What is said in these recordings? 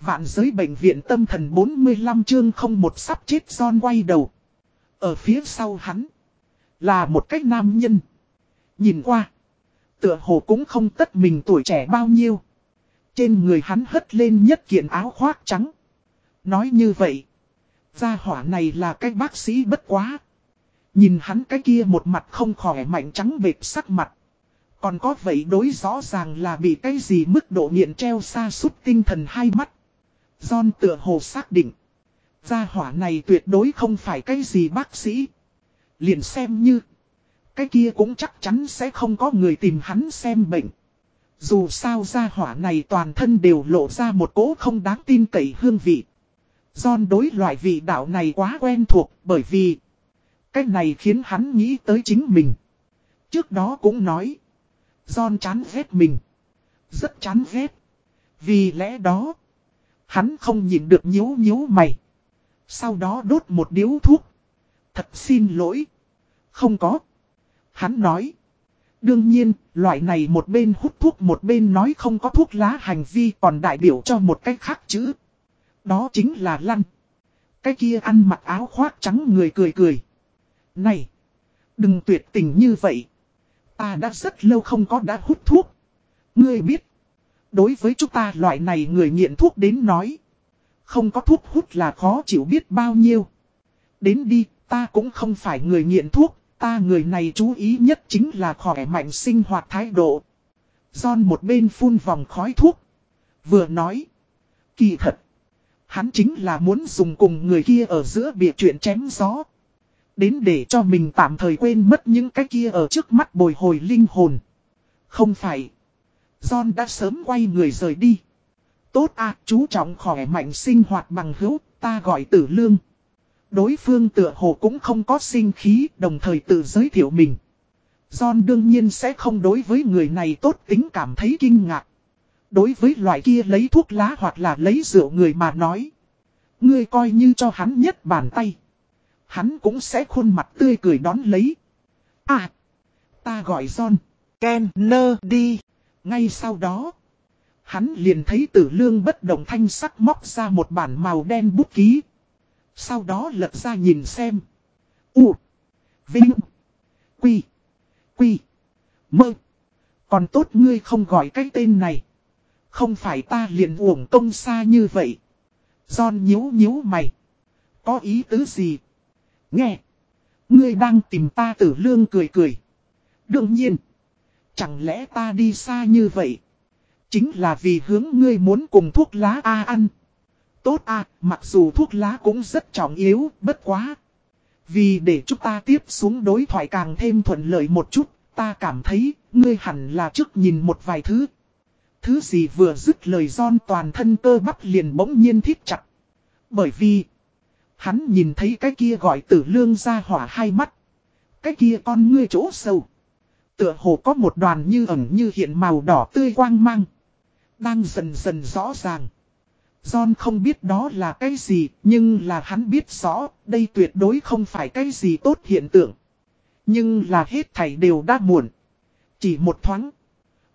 Vạn giới bệnh viện tâm thần 45 chương không một sắp chết John quay đầu. Ở phía sau hắn. Là một cách nam nhân. Nhìn qua. Tựa hồ cũng không tất mình tuổi trẻ bao nhiêu. Trên người hắn hất lên nhất kiện áo khoác trắng. Nói như vậy. Gia hỏa này là cái bác sĩ bất quá. Nhìn hắn cái kia một mặt không khỏe mạnh trắng bệt sắc mặt. Còn có vậy đối rõ ràng là bị cái gì mức độ nghiện treo xa suốt tinh thần hai mắt. John tựa hồ xác định. Gia hỏa này tuyệt đối không phải cái gì bác sĩ. Liền xem như. Cái kia cũng chắc chắn sẽ không có người tìm hắn xem bệnh. Dù sao gia hỏa này toàn thân đều lộ ra một cỗ không đáng tin cậy hương vị. John đối loại vị đạo này quá quen thuộc bởi vì cái này khiến hắn nghĩ tới chính mình. Trước đó cũng nói. John chán ghét mình. Rất chán ghét. Vì lẽ đó. Hắn không nhìn được nhíu nhíu mày. Sau đó đốt một điếu thuốc. Thật xin lỗi. Không có. Hắn nói. Đương nhiên, loại này một bên hút thuốc một bên nói không có thuốc lá hành vi còn đại biểu cho một cách khác chữ. Đó chính là lăn. Cái kia ăn mặc áo khoác trắng người cười cười. Này! Đừng tuyệt tình như vậy. Ta đã rất lâu không có đã hút thuốc. Ngươi biết. Đối với chúng ta loại này người nghiện thuốc đến nói. Không có thuốc hút là khó chịu biết bao nhiêu. Đến đi, ta cũng không phải người nghiện thuốc. Ta người này chú ý nhất chính là khỏe mạnh sinh hoạt thái độ. John một bên phun vòng khói thuốc. Vừa nói. Kỳ thật. Hắn chính là muốn dùng cùng người kia ở giữa bịa chuyện chém gió. Đến để cho mình tạm thời quên mất những cái kia ở trước mắt bồi hồi linh hồn. Không phải. John đã sớm quay người rời đi. Tốt à, chú trọng khỏe mạnh sinh hoạt bằng hữu, ta gọi tử lương. Đối phương tựa hồ cũng không có sinh khí, đồng thời tự giới thiệu mình. John đương nhiên sẽ không đối với người này tốt tính cảm thấy kinh ngạc. Đối với loại kia lấy thuốc lá hoặc là lấy rượu người mà nói. Ngươi coi như cho hắn nhất bàn tay. Hắn cũng sẽ khuôn mặt tươi cười đón lấy. À! Ta gọi John. Kennedy. Ngay sau đó. Hắn liền thấy tử lương bất động thanh sắc móc ra một bản màu đen bút ký. Sau đó lật ra nhìn xem. U. Vinh. Quy. Quy. Mơ. Còn tốt ngươi không gọi cái tên này. Không phải ta liền uổng công xa như vậy. John nhíu nhíu mày. Có ý tứ gì? Nghe. Ngươi đang tìm ta tử lương cười cười. Đương nhiên. Chẳng lẽ ta đi xa như vậy? Chính là vì hướng ngươi muốn cùng thuốc lá A ăn. Tốt à, mặc dù thuốc lá cũng rất trọng yếu, bất quá. Vì để chúng ta tiếp xuống đối thoại càng thêm thuận lợi một chút, ta cảm thấy, ngươi hẳn là trước nhìn một vài thứ. Thứ gì vừa dứt lời giòn toàn thân cơ bắp liền bỗng nhiên thiết chặt. Bởi vì, hắn nhìn thấy cái kia gọi tử lương ra hỏa hai mắt. Cái kia con ngươi chỗ sâu. Tựa hồ có một đoàn như ẩn như hiện màu đỏ tươi quang mang. Đang dần dần rõ ràng. John không biết đó là cái gì, nhưng là hắn biết rõ, đây tuyệt đối không phải cái gì tốt hiện tượng. Nhưng là hết thảy đều đã muộn. Chỉ một thoáng.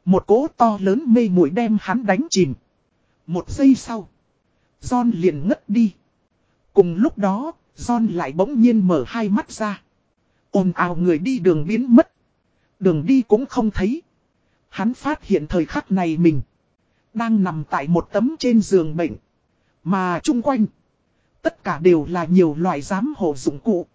Một cỗ to lớn mê mũi đem hắn đánh chìm. Một giây sau. John liền ngất đi. Cùng lúc đó, John lại bỗng nhiên mở hai mắt ra. ồn ào người đi đường biến mất. Đường đi cũng không thấy. Hắn phát hiện thời khắc này mình. Đang nằm tại một tấm trên giường bệnh. Mà chung quanh. Tất cả đều là nhiều loại giám hộ dụng cụ.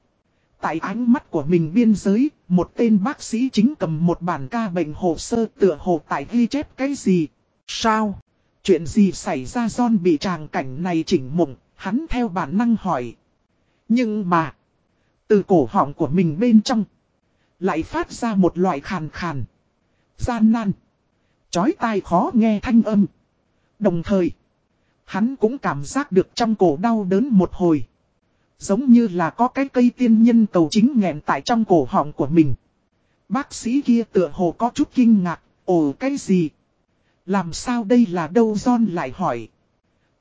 Tại ánh mắt của mình biên giới, một tên bác sĩ chính cầm một bản ca bệnh hồ sơ tựa hồ tại ghi chép cái gì. Sao? Chuyện gì xảy ra John bị tràng cảnh này chỉnh mộng, hắn theo bản năng hỏi. Nhưng mà, từ cổ họng của mình bên trong, lại phát ra một loại khàn khàn, gian nan, chói tai khó nghe thanh âm. Đồng thời, hắn cũng cảm giác được trong cổ đau đớn một hồi. Giống như là có cái cây tiên nhân cầu chính nghẹn tại trong cổ họng của mình. Bác sĩ kia tựa hồ có chút kinh ngạc, ồ cái gì? Làm sao đây là đâu John lại hỏi.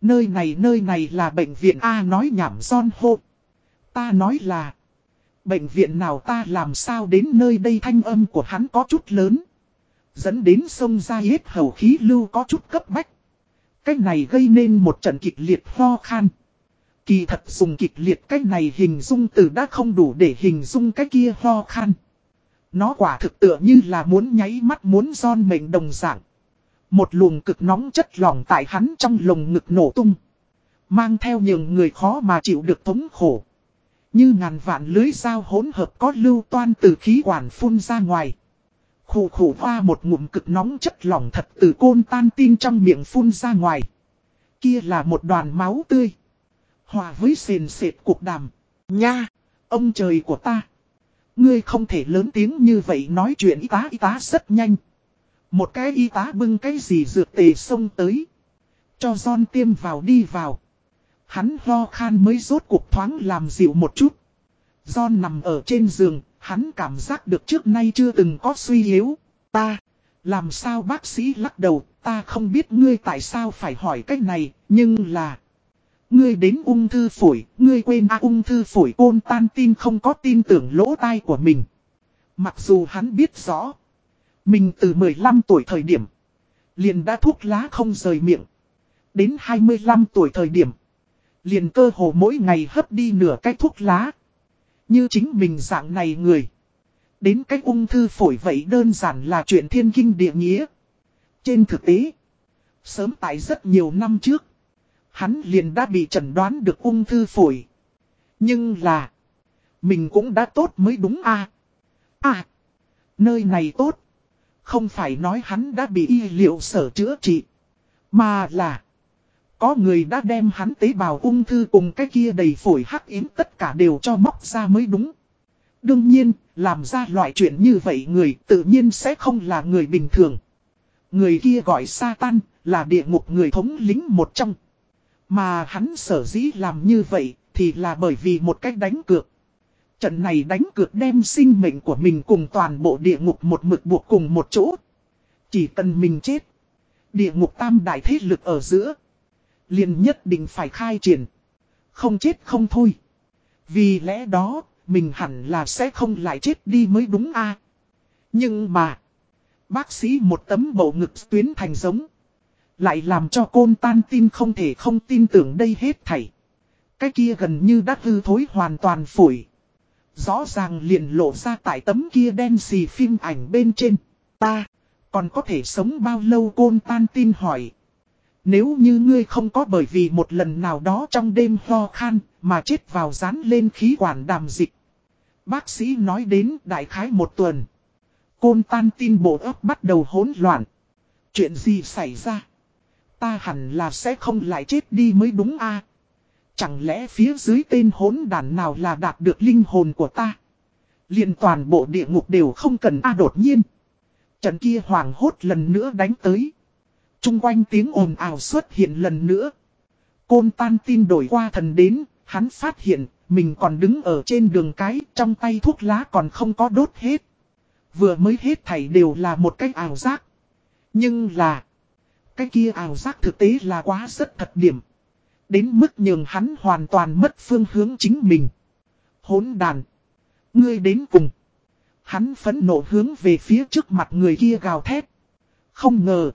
Nơi này nơi này là bệnh viện A nói nhảm John hô. Ta nói là. Bệnh viện nào ta làm sao đến nơi đây thanh âm của hắn có chút lớn. Dẫn đến sông ra hết hầu khí lưu có chút cấp bách. Cách này gây nên một trận kịch liệt ho khan. Kỳ thật dùng kịch liệt cách này hình dung từ đã không đủ để hình dung cái kia ho khan. Nó quả thực tựa như là muốn nháy mắt muốn son mệnh đồng dạng. Một luồng cực nóng chất lỏng tại hắn trong lồng ngực nổ tung. Mang theo những người khó mà chịu được thống khổ. Như ngàn vạn lưới dao hỗn hợp có lưu toan từ khí quản phun ra ngoài. Khủ khủ hoa một ngụm cực nóng chất lỏng thật từ côn tan tin trong miệng phun ra ngoài. Kia là một đoàn máu tươi. Hòa với sền sệt cuộc đàm. Nha! Ông trời của ta! Ngươi không thể lớn tiếng như vậy nói chuyện y tá y tá rất nhanh. Một cái y tá bưng cái gì dược tề xông tới. Cho John tiêm vào đi vào. Hắn ho khan mới rốt cuộc thoáng làm dịu một chút. John nằm ở trên giường, hắn cảm giác được trước nay chưa từng có suy yếu. Ta, làm sao bác sĩ lắc đầu, ta không biết ngươi tại sao phải hỏi cách này, nhưng là... Ngươi đến ung thư phổi, ngươi quên à, ung thư phổi côn tan tin không có tin tưởng lỗ tai của mình. Mặc dù hắn biết rõ, mình từ 15 tuổi thời điểm, liền đã thuốc lá không rời miệng. Đến 25 tuổi thời điểm, liền cơ hồ mỗi ngày hấp đi nửa cái thuốc lá. Như chính mình dạng này người. Đến cách ung thư phổi vậy đơn giản là chuyện thiên kinh địa nghĩa. Trên thực tế, sớm tại rất nhiều năm trước, hắn liền đã bị chẩn đoán được ung thư phổi. Nhưng là, mình cũng đã tốt mới đúng à. À, nơi này tốt. Không phải nói hắn đã bị y liệu sở chữa trị. Mà là, có người đã đem hắn tế bào ung thư cùng cái kia đầy phổi hắc yếm tất cả đều cho móc ra mới đúng. Đương nhiên, làm ra loại chuyện như vậy người tự nhiên sẽ không là người bình thường. Người kia gọi Satan, là địa ngục người thống lính một trong. Mà hắn sở dĩ làm như vậy, thì là bởi vì một cách đánh cược. Trận này đánh cược đem sinh mệnh của mình cùng toàn bộ địa ngục một mực buộc cùng một chỗ. Chỉ cần mình chết. Địa ngục tam đại thế lực ở giữa liền nhất định phải khai triển. Không chết không thôi. Vì lẽ đó, mình hẳn là sẽ không lại chết đi mới đúng a Nhưng mà, bác sĩ một tấm bầu ngực tuyến thành giống. Lại làm cho côn tan tin không thể không tin tưởng đây hết thảy. Cái kia gần như đã hư thối hoàn toàn phổi. Rõ ràng liền lộ ra tại tấm kia đen xì phim ảnh bên trên. Ta, còn có thể sống bao lâu côn tan tin hỏi. Nếu như ngươi không có bởi vì một lần nào đó trong đêm ho khan mà chết vào dán lên khí quản đàm dịch. Bác sĩ nói đến đại khái một tuần. Côn tan tin bộ ấp bắt đầu hỗn loạn. Chuyện gì xảy ra? Ta hẳn là sẽ không lại chết đi mới đúng a Chẳng lẽ phía dưới tên hỗn đàn nào là đạt được linh hồn của ta? liền toàn bộ địa ngục đều không cần a đột nhiên. Trận kia hoàng hốt lần nữa đánh tới. Trung quanh tiếng ồn ào xuất hiện lần nữa. Côn tan tin đổi qua thần đến, hắn phát hiện, mình còn đứng ở trên đường cái, trong tay thuốc lá còn không có đốt hết. Vừa mới hết thảy đều là một cái ảo giác. Nhưng là, cái kia ảo giác thực tế là quá rất thật điểm. Đến mức nhường hắn hoàn toàn mất phương hướng chính mình. Hốn đàn. Ngươi đến cùng. Hắn phấn nộ hướng về phía trước mặt người kia gào thét. Không ngờ.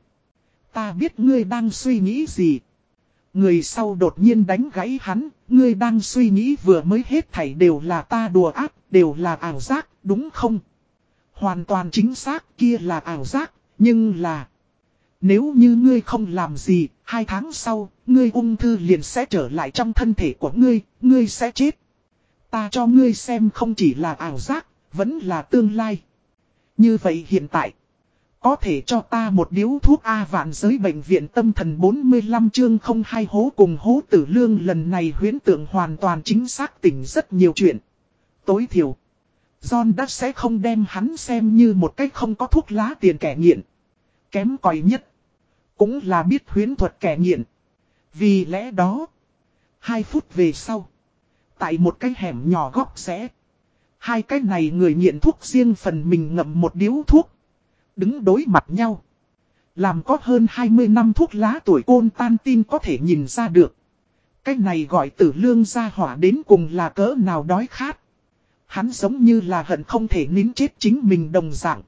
Ta biết ngươi đang suy nghĩ gì. Người sau đột nhiên đánh gãy hắn, ngươi đang suy nghĩ vừa mới hết thảy đều là ta đùa ác, đều là ảo giác, đúng không? Hoàn toàn chính xác kia là ảo giác, nhưng là... Nếu như ngươi không làm gì, hai tháng sau, ngươi ung thư liền sẽ trở lại trong thân thể của ngươi, ngươi sẽ chết. Ta cho ngươi xem không chỉ là ảo giác, vẫn là tương lai. Như vậy hiện tại, có thể cho ta một điếu thuốc A vạn giới bệnh viện tâm thần 45 chương không hai hố cùng hố tử lương lần này huyến tượng hoàn toàn chính xác tỉnh rất nhiều chuyện. Tối thiểu, John đã sẽ không đem hắn xem như một cách không có thuốc lá tiền kẻ nghiện. Kém còi nhất, cũng là biết huyến thuật kẻ nghiện. Vì lẽ đó, hai phút về sau, tại một cái hẻm nhỏ góc sẽ, hai cái này người nghiện thuốc riêng phần mình ngậm một điếu thuốc. Đứng đối mặt nhau. Làm có hơn 20 năm thuốc lá tuổi côn tan tin có thể nhìn ra được. Cái này gọi tử lương ra hỏa đến cùng là cỡ nào đói khát. Hắn giống như là hận không thể nín chết chính mình đồng dạng.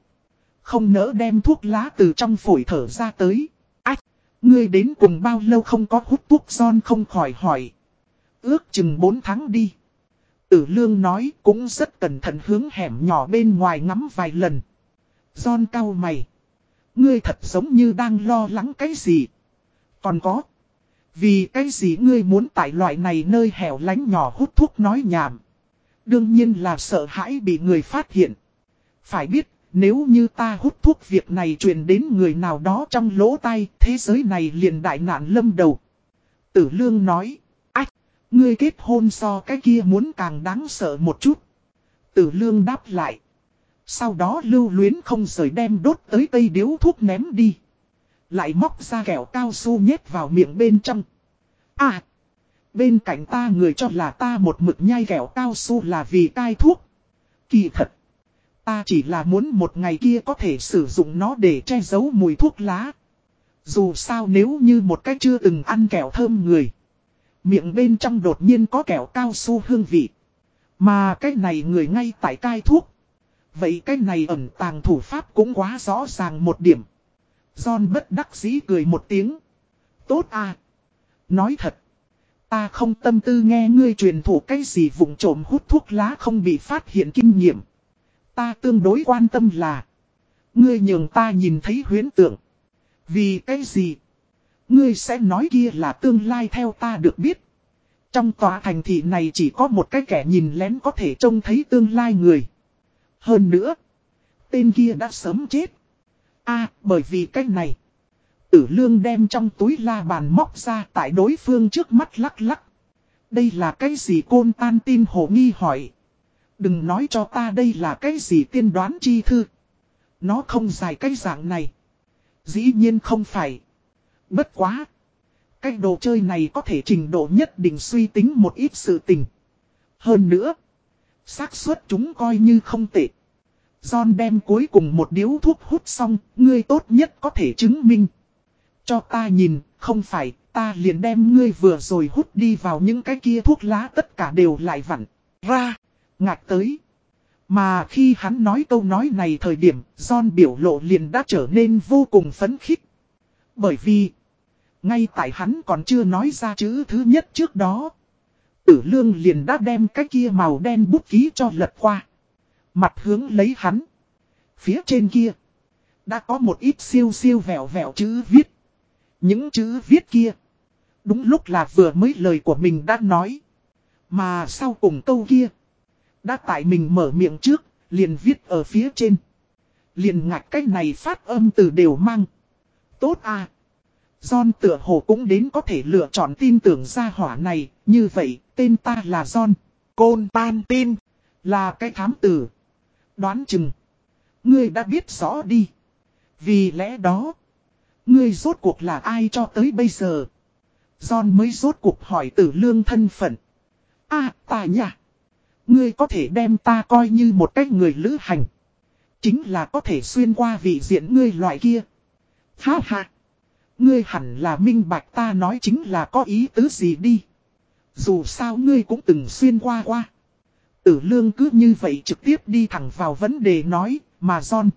Không nỡ đem thuốc lá từ trong phổi thở ra tới. Ách! Ngươi đến cùng bao lâu không có hút thuốc son không khỏi hỏi. Ước chừng 4 tháng đi. Tử lương nói cũng rất cẩn thận hướng hẻm nhỏ bên ngoài ngắm vài lần. John cao mày. Ngươi thật giống như đang lo lắng cái gì. Còn có. Vì cái gì ngươi muốn tại loại này nơi hẻo lánh nhỏ hút thuốc nói nhảm. Đương nhiên là sợ hãi bị người phát hiện. Phải biết, nếu như ta hút thuốc việc này truyền đến người nào đó trong lỗ tai, thế giới này liền đại nạn lâm đầu. Tử lương nói, ách, ngươi kết hôn so cái kia muốn càng đáng sợ một chút. Tử lương đáp lại. Sau đó lưu luyến không rời đem đốt tới cây điếu thuốc ném đi. Lại móc ra kẹo cao su nhét vào miệng bên trong. À! Bên cạnh ta người cho là ta một mực nhai kẹo cao su là vì cai thuốc. Kỳ thật! Ta chỉ là muốn một ngày kia có thể sử dụng nó để che giấu mùi thuốc lá. Dù sao nếu như một cách chưa từng ăn kẹo thơm người. Miệng bên trong đột nhiên có kẹo cao su hương vị. Mà cái này người ngay tại cai thuốc. Vậy cái này ẩn tàng thủ pháp cũng quá rõ ràng một điểm. John bất đắc dĩ cười một tiếng. Tốt à. Nói thật. Ta không tâm tư nghe ngươi truyền thủ cái gì vụng trộm hút thuốc lá không bị phát hiện kinh nghiệm. Ta tương đối quan tâm là. Ngươi nhường ta nhìn thấy huyến tượng. Vì cái gì? Ngươi sẽ nói kia là tương lai theo ta được biết. Trong tòa thành thị này chỉ có một cái kẻ nhìn lén có thể trông thấy tương lai người. Hơn nữa, tên kia đã sớm chết. a bởi vì cách này. Tử lương đem trong túi la bàn móc ra tại đối phương trước mắt lắc lắc. Đây là cái gì côn tan tin hồ nghi hỏi. Đừng nói cho ta đây là cái gì tiên đoán chi thư. Nó không dài cái dạng này. Dĩ nhiên không phải. Bất quá. Cái đồ chơi này có thể trình độ nhất định suy tính một ít sự tình. Hơn nữa xác suất chúng coi như không tệ. John đem cuối cùng một điếu thuốc hút xong, ngươi tốt nhất có thể chứng minh. Cho ta nhìn, không phải, ta liền đem ngươi vừa rồi hút đi vào những cái kia thuốc lá tất cả đều lại vặn, ra, ngạc tới. Mà khi hắn nói câu nói này thời điểm, John biểu lộ liền đã trở nên vô cùng phấn khích. Bởi vì, ngay tại hắn còn chưa nói ra chữ thứ nhất trước đó, tử lương liền đã đem cái kia màu đen bút ký cho lật qua. Mặt hướng lấy hắn. Phía trên kia. Đã có một ít siêu siêu vẹo vẹo chữ viết. Những chữ viết kia. Đúng lúc là vừa mới lời của mình đã nói. Mà sau cùng câu kia. Đã tại mình mở miệng trước. Liền viết ở phía trên. Liền ngạch cái này phát âm từ đều mang. Tốt à. John tựa hồ cũng đến có thể lựa chọn tin tưởng ra hỏa này. Như vậy tên ta là John. Côn Pan Tin. Là cái thám tử. Đoán chừng. Ngươi đã biết rõ đi. Vì lẽ đó. Ngươi rốt cuộc là ai cho tới bây giờ. John mới rốt cuộc hỏi tử lương thân phận. À, ta nhỉ. Ngươi có thể đem ta coi như một cách người lữ hành. Chính là có thể xuyên qua vị diện ngươi loại kia. Ha ha. Ngươi hẳn là minh bạch ta nói chính là có ý tứ gì đi. Dù sao ngươi cũng từng xuyên qua qua. Tử lương cứ như vậy trực tiếp đi thẳng vào vấn đề nói, mà John.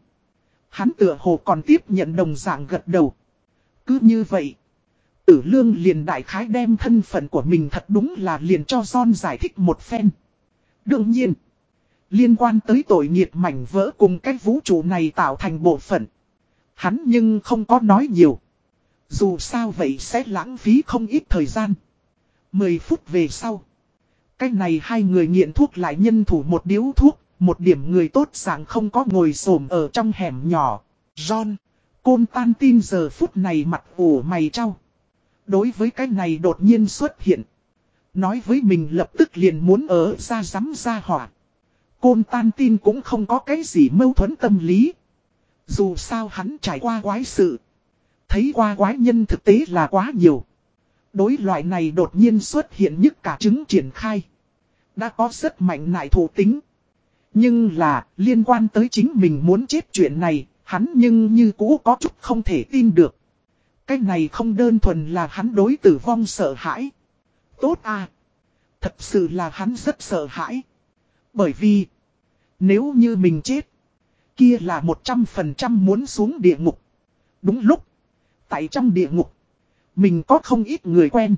Hắn tựa hồ còn tiếp nhận đồng dạng gật đầu. Cứ như vậy. Tử lương liền đại khái đem thân phận của mình thật đúng là liền cho John giải thích một phen. Đương nhiên. Liên quan tới tội nghiệt mảnh vỡ cùng cái vũ trụ này tạo thành bộ phận. Hắn nhưng không có nói nhiều. Dù sao vậy sẽ lãng phí không ít thời gian. Mười phút về sau. Cách này hai người nghiện thuốc lại nhân thủ một điếu thuốc, một điểm người tốt dạng không có ngồi xổm ở trong hẻm nhỏ. John, côn tan tin giờ phút này mặt ủ mày trao. Đối với cái này đột nhiên xuất hiện. Nói với mình lập tức liền muốn ở ra rắm ra hỏa. Côn tan tin cũng không có cái gì mâu thuẫn tâm lý. Dù sao hắn trải qua quái sự. Thấy qua quái nhân thực tế là quá nhiều. Đối loại này đột nhiên xuất hiện nhất cả chứng triển khai. Đã có rất mạnh nại thủ tính. Nhưng là, liên quan tới chính mình muốn chết chuyện này, hắn nhưng như cũ có chút không thể tin được. Cái này không đơn thuần là hắn đối tử vong sợ hãi. Tốt à! Thật sự là hắn rất sợ hãi. Bởi vì, nếu như mình chết, kia là 100% muốn xuống địa ngục. Đúng lúc, tại trong địa ngục, mình có không ít người quen.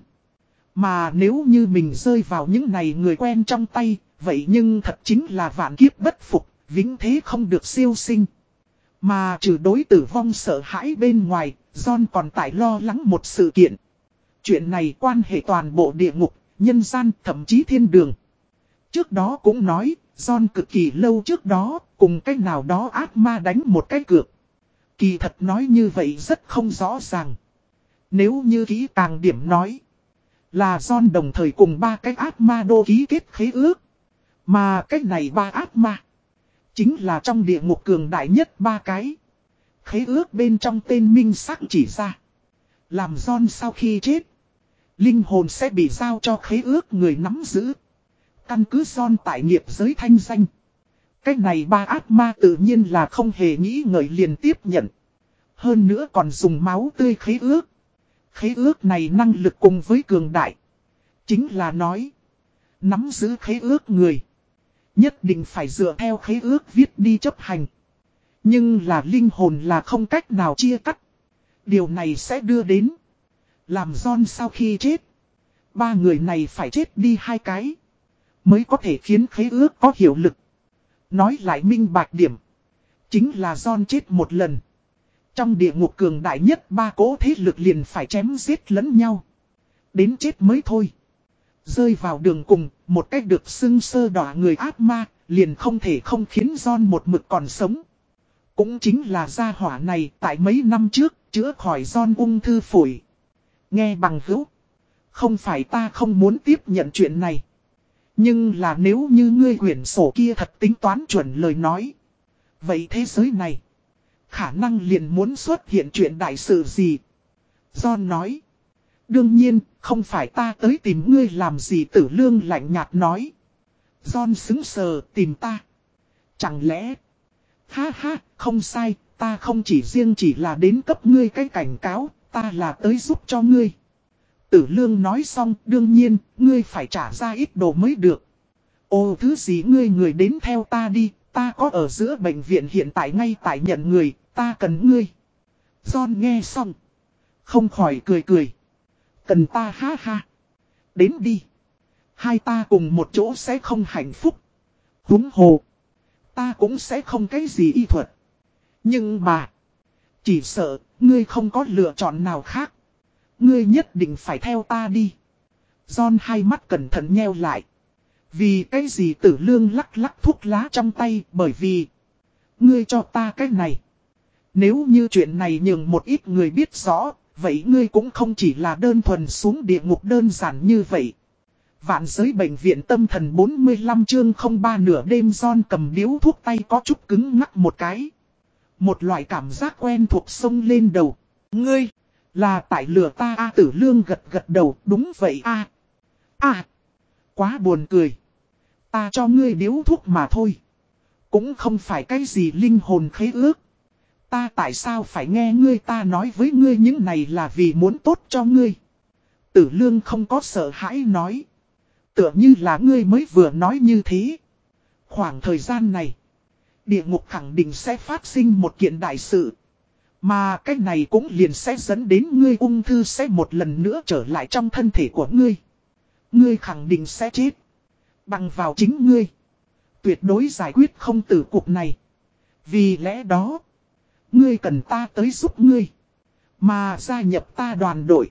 Mà nếu như mình rơi vào những này người quen trong tay, vậy nhưng thật chính là vạn kiếp bất phục, vĩnh thế không được siêu sinh. Mà trừ đối tử vong sợ hãi bên ngoài, John còn tại lo lắng một sự kiện. Chuyện này quan hệ toàn bộ địa ngục, nhân gian, thậm chí thiên đường. Trước đó cũng nói, John cực kỳ lâu trước đó, cùng cách nào đó ác ma đánh một cái cược. Kỳ thật nói như vậy rất không rõ ràng. Nếu như kỹ càng điểm nói, là John đồng thời cùng ba cái ác ma đô ký kết khế ước. Mà cách này ba ác ma, chính là trong địa ngục cường đại nhất ba cái. Khế ước bên trong tên minh sắc chỉ ra. Làm John sau khi chết, linh hồn sẽ bị giao cho khế ước người nắm giữ. Căn cứ John tại nghiệp giới thanh danh. Cách này ba ác ma tự nhiên là không hề nghĩ ngợi liền tiếp nhận. Hơn nữa còn dùng máu tươi khế ước. Khế ước này năng lực cùng với cường đại. Chính là nói. Nắm giữ khế ước người. Nhất định phải dựa theo khế ước viết đi chấp hành. Nhưng là linh hồn là không cách nào chia cắt. Điều này sẽ đưa đến. Làm John sau khi chết. Ba người này phải chết đi hai cái. Mới có thể khiến khế ước có hiệu lực. Nói lại minh bạch điểm. Chính là John chết một lần. Trong địa ngục cường đại nhất ba cố thế lực liền phải chém giết lẫn nhau. Đến chết mới thôi. Rơi vào đường cùng, một cách được xưng sơ đỏ người ác ma, liền không thể không khiến John một mực còn sống. Cũng chính là gia hỏa này tại mấy năm trước, chữa khỏi John ung thư phổi. Nghe bằng hữu. Không phải ta không muốn tiếp nhận chuyện này. Nhưng là nếu như ngươi quyển sổ kia thật tính toán chuẩn lời nói. Vậy thế giới này, khả năng liền muốn xuất hiện chuyện đại sự gì? John nói. Đương nhiên, không phải ta tới tìm ngươi làm gì tử lương lạnh nhạt nói. John xứng sờ tìm ta. Chẳng lẽ... Ha ha, không sai, ta không chỉ riêng chỉ là đến cấp ngươi cái cảnh cáo, ta là tới giúp cho ngươi. Tử lương nói xong, đương nhiên, ngươi phải trả ra ít đồ mới được. Ô thứ gì ngươi người đến theo ta đi, ta có ở giữa bệnh viện hiện tại ngay tại nhận người, ta cần ngươi. John nghe xong. Không khỏi cười cười. Cần ta ha ha. Đến đi. Hai ta cùng một chỗ sẽ không hạnh phúc. Húng hồ. Ta cũng sẽ không cái gì y thuật. Nhưng mà. Chỉ sợ, ngươi không có lựa chọn nào khác. Ngươi nhất định phải theo ta đi. John hai mắt cẩn thận nheo lại. Vì cái gì tử lương lắc lắc thuốc lá trong tay bởi vì. Ngươi cho ta cái này. Nếu như chuyện này nhường một ít người biết rõ, vậy ngươi cũng không chỉ là đơn thuần xuống địa ngục đơn giản như vậy. Vạn giới bệnh viện tâm thần 45 chương 03 nửa đêm John cầm điếu thuốc tay có chút cứng ngắc một cái. Một loại cảm giác quen thuộc sông lên đầu. Ngươi, là tại lửa ta A tử lương gật gật đầu, đúng vậy A. À, quá buồn cười. Ta cho ngươi điếu thuốc mà thôi. Cũng không phải cái gì linh hồn khế ước. Ta tại sao phải nghe ngươi ta nói với ngươi những này là vì muốn tốt cho ngươi. Tử lương không có sợ hãi nói. Tựa như là ngươi mới vừa nói như thế. Khoảng thời gian này. Địa ngục khẳng định sẽ phát sinh một kiện đại sự. Mà cái này cũng liền sẽ dẫn đến ngươi ung thư sẽ một lần nữa trở lại trong thân thể của ngươi. Ngươi khẳng định sẽ chết. Bằng vào chính ngươi. Tuyệt đối giải quyết không tử cuộc này. Vì lẽ đó. Ngươi cần ta tới giúp ngươi. Mà gia nhập ta đoàn đội.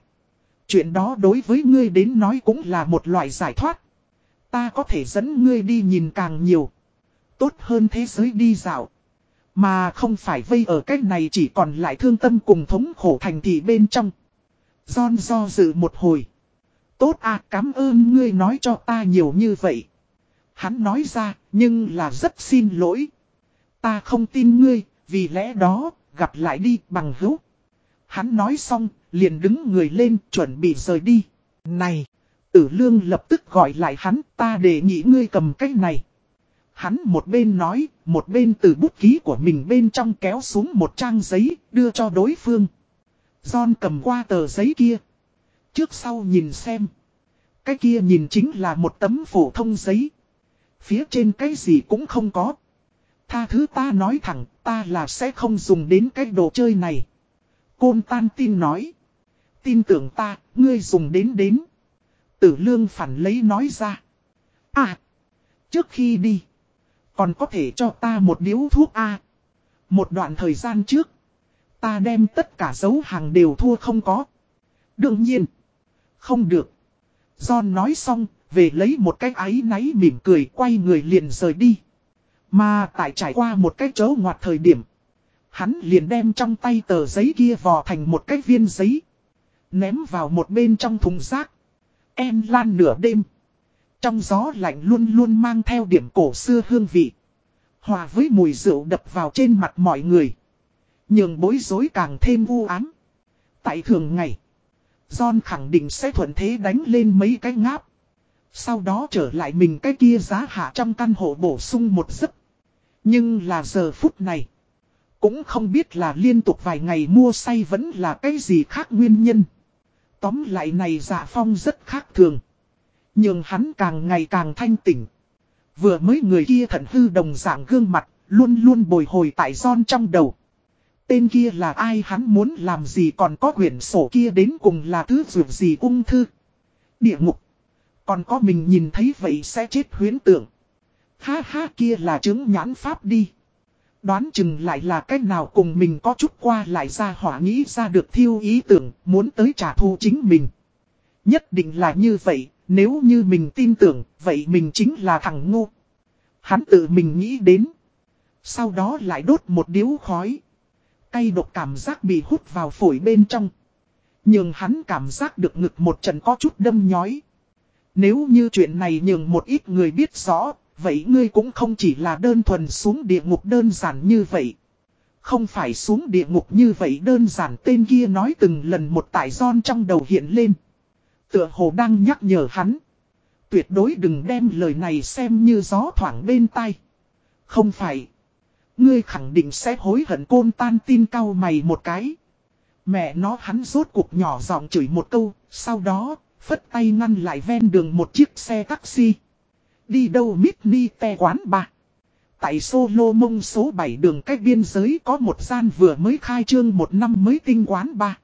Chuyện đó đối với ngươi đến nói cũng là một loại giải thoát. Ta có thể dẫn ngươi đi nhìn càng nhiều. Tốt hơn thế giới đi dạo. Mà không phải vây ở cách này chỉ còn lại thương tâm cùng thống khổ thành thị bên trong. John do dự một hồi. Tốt à cảm ơn ngươi nói cho ta nhiều như vậy. Hắn nói ra, nhưng là rất xin lỗi. Ta không tin ngươi, vì lẽ đó, gặp lại đi bằng hữu. Hắn nói xong, liền đứng người lên chuẩn bị rời đi. Này, tử lương lập tức gọi lại hắn, ta để nghĩ ngươi cầm cái này. Hắn một bên nói, một bên từ bút ký của mình bên trong kéo xuống một trang giấy, đưa cho đối phương. John cầm qua tờ giấy kia. Trước sau nhìn xem. Cái kia nhìn chính là một tấm phổ thông giấy. Phía trên cái gì cũng không có. Tha thứ ta nói thẳng, ta là sẽ không dùng đến cái đồ chơi này. Côn tan tin nói. Tin tưởng ta, ngươi dùng đến đến. Tử lương phản lấy nói ra. À, trước khi đi, còn có thể cho ta một điếu thuốc A. Một đoạn thời gian trước, ta đem tất cả dấu hàng đều thua không có. Đương nhiên, không được. John nói xong, về lấy một cái áy náy mỉm cười quay người liền rời đi. Mà tại trải qua một cái chấu ngoặt thời điểm. Hắn liền đem trong tay tờ giấy kia vò thành một cái viên giấy. Ném vào một bên trong thùng rác. Em lan nửa đêm. Trong gió lạnh luôn luôn mang theo điểm cổ xưa hương vị. Hòa với mùi rượu đập vào trên mặt mọi người. Nhường bối rối càng thêm u ám. Tại thường ngày. John khẳng định sẽ thuận thế đánh lên mấy cái ngáp. Sau đó trở lại mình cái kia giá hạ trong căn hộ bổ sung một giấc. Nhưng là giờ phút này. Cũng không biết là liên tục vài ngày mua say vẫn là cái gì khác nguyên nhân. Tóm lại này dạ phong rất khác thường. Nhưng hắn càng ngày càng thanh tỉnh. Vừa mới người kia thận hư đồng dạng gương mặt, luôn luôn bồi hồi tại son trong đầu. Tên kia là ai hắn muốn làm gì còn có quyển sổ kia đến cùng là thứ dù gì ung thư. Địa ngục. Còn có mình nhìn thấy vậy sẽ chết huyến tượng. Ha ha kia là chứng nhãn pháp đi. Đoán chừng lại là cách nào cùng mình có chút qua lại ra hỏa nghĩ ra được thiêu ý tưởng muốn tới trả thù chính mình. Nhất định là như vậy, nếu như mình tin tưởng, vậy mình chính là thằng ngu. Hắn tự mình nghĩ đến. Sau đó lại đốt một điếu khói. Cây độc cảm giác bị hút vào phổi bên trong. Nhưng hắn cảm giác được ngực một trận có chút đâm nhói. Nếu như chuyện này nhường một ít người biết rõ, vậy ngươi cũng không chỉ là đơn thuần xuống địa ngục đơn giản như vậy. Không phải xuống địa ngục như vậy đơn giản tên kia nói từng lần một tại giòn trong đầu hiện lên. Tựa hồ đang nhắc nhở hắn. Tuyệt đối đừng đem lời này xem như gió thoảng bên tai. Không phải. Ngươi khẳng định sẽ hối hận côn tan tin cao mày một cái. Mẹ nó hắn rốt cuộc nhỏ giọng chửi một câu, sau đó, phất tay ngăn lại ven đường một chiếc xe taxi. Đi đâu Mitni te quán ba. Tại Solo Mông số 7 đường cách biên giới có một gian vừa mới khai trương một năm mới tinh quán ba.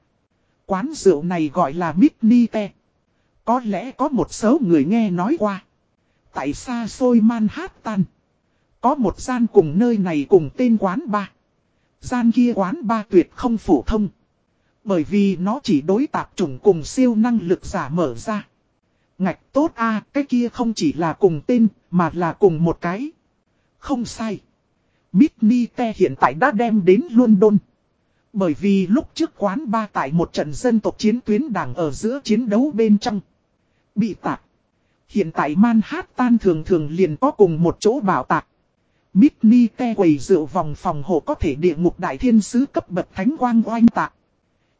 Quán rượu này gọi là Mitni te. Có lẽ có một số người nghe nói qua. Tại xa xôi Manhattan. Có một gian cùng nơi này cùng tên quán ba. Gian kia quán ba tuyệt không phổ thông. Bởi vì nó chỉ đối tạp chủng cùng siêu năng lực giả mở ra. Ngạch tốt a cái kia không chỉ là cùng tên, mà là cùng một cái. Không sai. Mitni Te hiện tại đã đem đến London. Bởi vì lúc trước quán ba tại một trận dân tộc chiến tuyến đảng ở giữa chiến đấu bên trong. Bị tạc. Hiện tại Manhattan thường thường liền có cùng một chỗ bảo tạc. Mitni Te quầy rượu vòng phòng hộ có thể địa ngục đại thiên sứ cấp bậc thánh quang oanh tạc.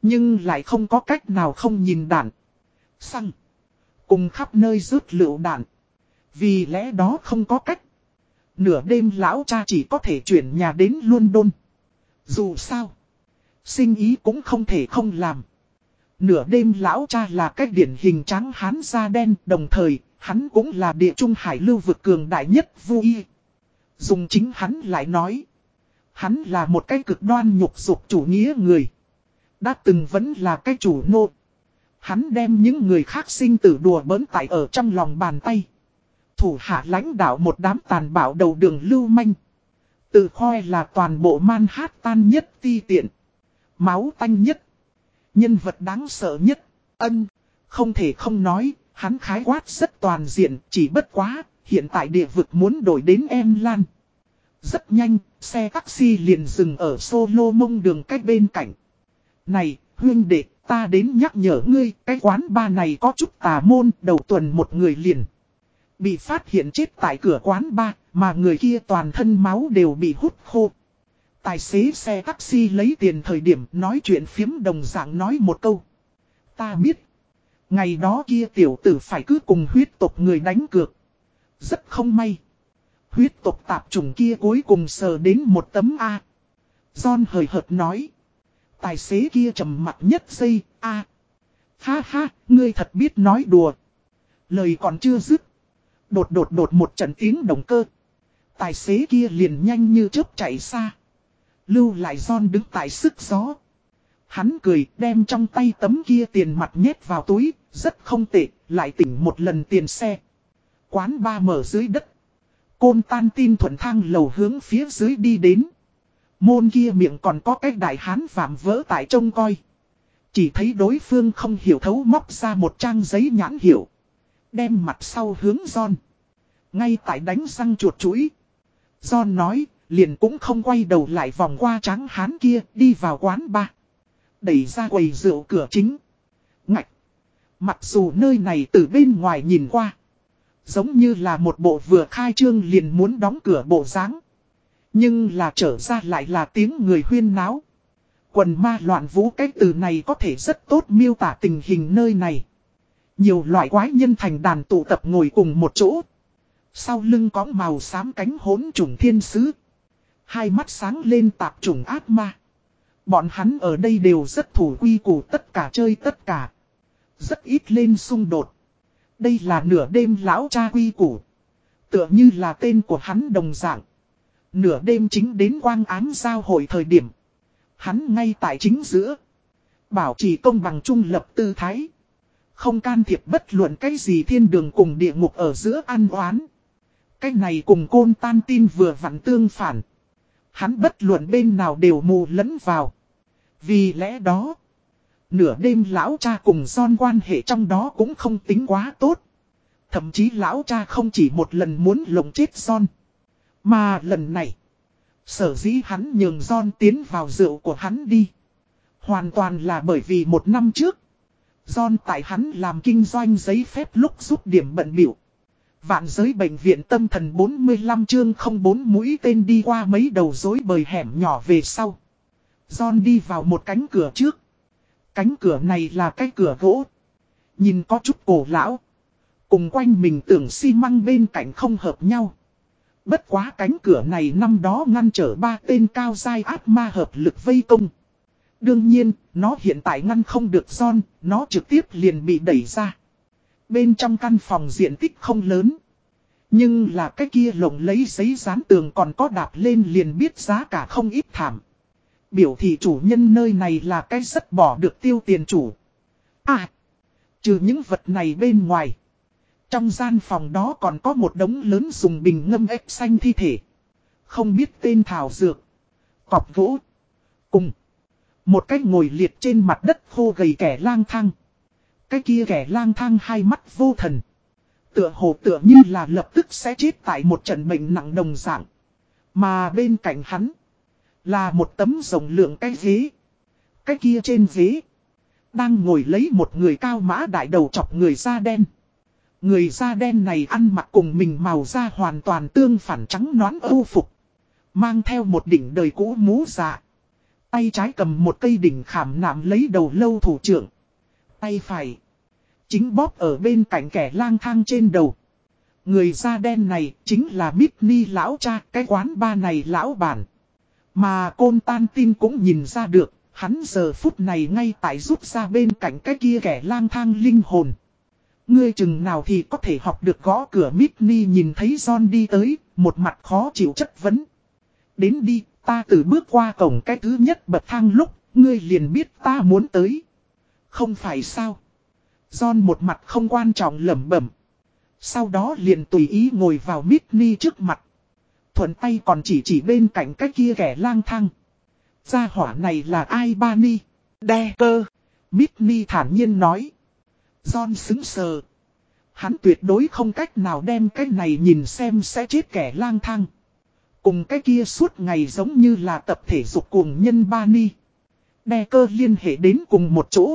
Nhưng lại không có cách nào không nhìn đạn. Xăng. Cùng khắp nơi rớt lựu đạn. Vì lẽ đó không có cách. Nửa đêm lão cha chỉ có thể chuyển nhà đến London. Dù sao. Sinh ý cũng không thể không làm. Nửa đêm lão cha là cách điển hình trắng hán da đen, đồng thời, hắn cũng là địa trung hải lưu vực cường đại nhất vui. Dùng chính hắn lại nói. Hắn là một cái cực đoan nhục dục chủ nghĩa người. Đã từng vẫn là cái chủ nô. Hắn đem những người khác sinh tử đùa bỡn tại ở trong lòng bàn tay. Thủ hạ lãnh đạo một đám tàn bạo đầu đường lưu manh. Tự khoe là toàn bộ Manhattan nhất ti tiện. Máu tanh nhất. Nhân vật đáng sợ nhất. Ân. Không thể không nói, hắn khái quát rất toàn diện, chỉ bất quá, hiện tại địa vực muốn đổi đến em Lan. Rất nhanh, xe taxi liền dừng ở solo mông đường cách bên cạnh. Này, huynh đệ, ta đến nhắc nhở ngươi, cái quán ba này có chút tà môn, đầu tuần một người liền. Bị phát hiện chết tại cửa quán ba, mà người kia toàn thân máu đều bị hút khô. Tài xế xe taxi lấy tiền thời điểm nói chuyện phiếm đồng dạng nói một câu. Ta biết. Ngày đó kia tiểu tử phải cứ cùng huyết tộc người đánh cược. Rất không may. Huyết tộc tạp trùng kia cuối cùng sờ đến một tấm A. John hời hợt nói. Tài xế kia trầm mặt nhất giây, A. Ha ha, ngươi thật biết nói đùa. Lời còn chưa dứt. Đột đột đột một trận tiếng động cơ. Tài xế kia liền nhanh như chớp chạy xa. Lưu lại John đứng tại sức gió. Hắn cười đem trong tay tấm kia tiền mặt nhét vào túi, rất không tệ, lại tỉnh một lần tiền xe. Quán ba mở dưới đất. Côn tan tin thuận thang lầu hướng phía dưới đi đến. Môn kia miệng còn có cái đại hán vạm vỡ tại trông coi. Chỉ thấy đối phương không hiểu thấu móc ra một trang giấy nhãn hiệu. Đem mặt sau hướng John. Ngay tại đánh răng chuột chuỗi. John nói, liền cũng không quay đầu lại vòng qua tráng hán kia đi vào quán ba. Đẩy ra quầy rượu cửa chính. Ngạch. Mặc dù nơi này từ bên ngoài nhìn qua. Giống như là một bộ vừa khai trương liền muốn đóng cửa bộ dáng nhưng là trở ra lại là tiếng người huyên náo. Quần ma loạn vũ cái từ này có thể rất tốt miêu tả tình hình nơi này. Nhiều loại quái nhân thành đàn tụ tập ngồi cùng một chỗ. Sau lưng có màu xám cánh hốn trùng thiên sứ. Hai mắt sáng lên tạp trùng ác ma. Bọn hắn ở đây đều rất thủ quy củ tất cả chơi tất cả. Rất ít lên xung đột. Đây là nửa đêm lão cha quy củ. Tựa như là tên của hắn đồng dạng. Nửa đêm chính đến quang án giao hội thời điểm. Hắn ngay tại chính giữa. Bảo trì công bằng trung lập tư thái. Không can thiệp bất luận cái gì thiên đường cùng địa ngục ở giữa an oán. Cái này cùng côn tan tin vừa vặn tương phản. Hắn bất luận bên nào đều mù lẫn vào. Vì lẽ đó, nửa đêm lão cha cùng son quan hệ trong đó cũng không tính quá tốt. Thậm chí lão cha không chỉ một lần muốn lồng chết son. Mà lần này, sở dĩ hắn nhường John tiến vào rượu của hắn đi. Hoàn toàn là bởi vì một năm trước, John tại hắn làm kinh doanh giấy phép lúc giúp điểm bận biểu. Vạn giới bệnh viện tâm thần 45 chương 04 mũi tên đi qua mấy đầu rối bời hẻm nhỏ về sau. John đi vào một cánh cửa trước. Cánh cửa này là cái cửa gỗ. Nhìn có chút cổ lão. Cùng quanh mình tưởng xi măng bên cạnh không hợp nhau. Bất quá cánh cửa này năm đó ngăn trở ba tên cao dai ác ma hợp lực vây công. Đương nhiên, nó hiện tại ngăn không được son, nó trực tiếp liền bị đẩy ra. Bên trong căn phòng diện tích không lớn. Nhưng là cái kia lồng lấy giấy dán tường còn có đạp lên liền biết giá cả không ít thảm. Biểu thị chủ nhân nơi này là cái rất bỏ được tiêu tiền chủ. À, trừ những vật này bên ngoài. Trong gian phòng đó còn có một đống lớn dùng bình ngâm ép xanh thi thể. Không biết tên thảo dược. Cọp gỗ. Cùng. Một cách ngồi liệt trên mặt đất khô gầy kẻ lang thang. Cái kia kẻ lang thang hai mắt vô thần. Tựa hồ tựa như là lập tức sẽ chết tại một trận bệnh nặng đồng dạng. Mà bên cạnh hắn. Là một tấm rồng lượng cái ghế. Cái kia trên ghế. Đang ngồi lấy một người cao mã đại đầu chọc người da đen. Người da đen này ăn mặc cùng mình màu da hoàn toàn tương phản trắng nón âu phục. Mang theo một đỉnh đời cũ mũ dạ. Tay trái cầm một cây đỉnh khảm nạm lấy đầu lâu thủ trưởng. Tay phải. Chính bóp ở bên cạnh kẻ lang thang trên đầu. Người da đen này chính là Mitni lão cha, cái quán ba này lão bản. Mà côn tan tin cũng nhìn ra được, hắn giờ phút này ngay tại rút ra bên cạnh cái kia kẻ lang thang linh hồn. Ngươi chừng nào thì có thể học được gõ cửa Mitni nhìn thấy John đi tới, một mặt khó chịu chất vấn. Đến đi, Ta từ bước qua cổng cái thứ nhất bậc thang lúc, ngươi liền biết ta muốn tới. Không phải sao? John một mặt không quan trọng lẩm bẩm. Sau đó liền tùy ý ngồi vào Mitni trước mặt. Thuận tay còn chỉ chỉ bên cạnh cái kia kẻ lang thang. Gia hỏa này là ai ba ni? Đe cơ. Mitni thản nhiên nói. John xứng sờ. Hắn tuyệt đối không cách nào đem cái này nhìn xem sẽ chết kẻ lang thang. Cùng cái kia suốt ngày giống như là tập thể dục cùng nhân ba ni. Đe cơ liên hệ đến cùng một chỗ.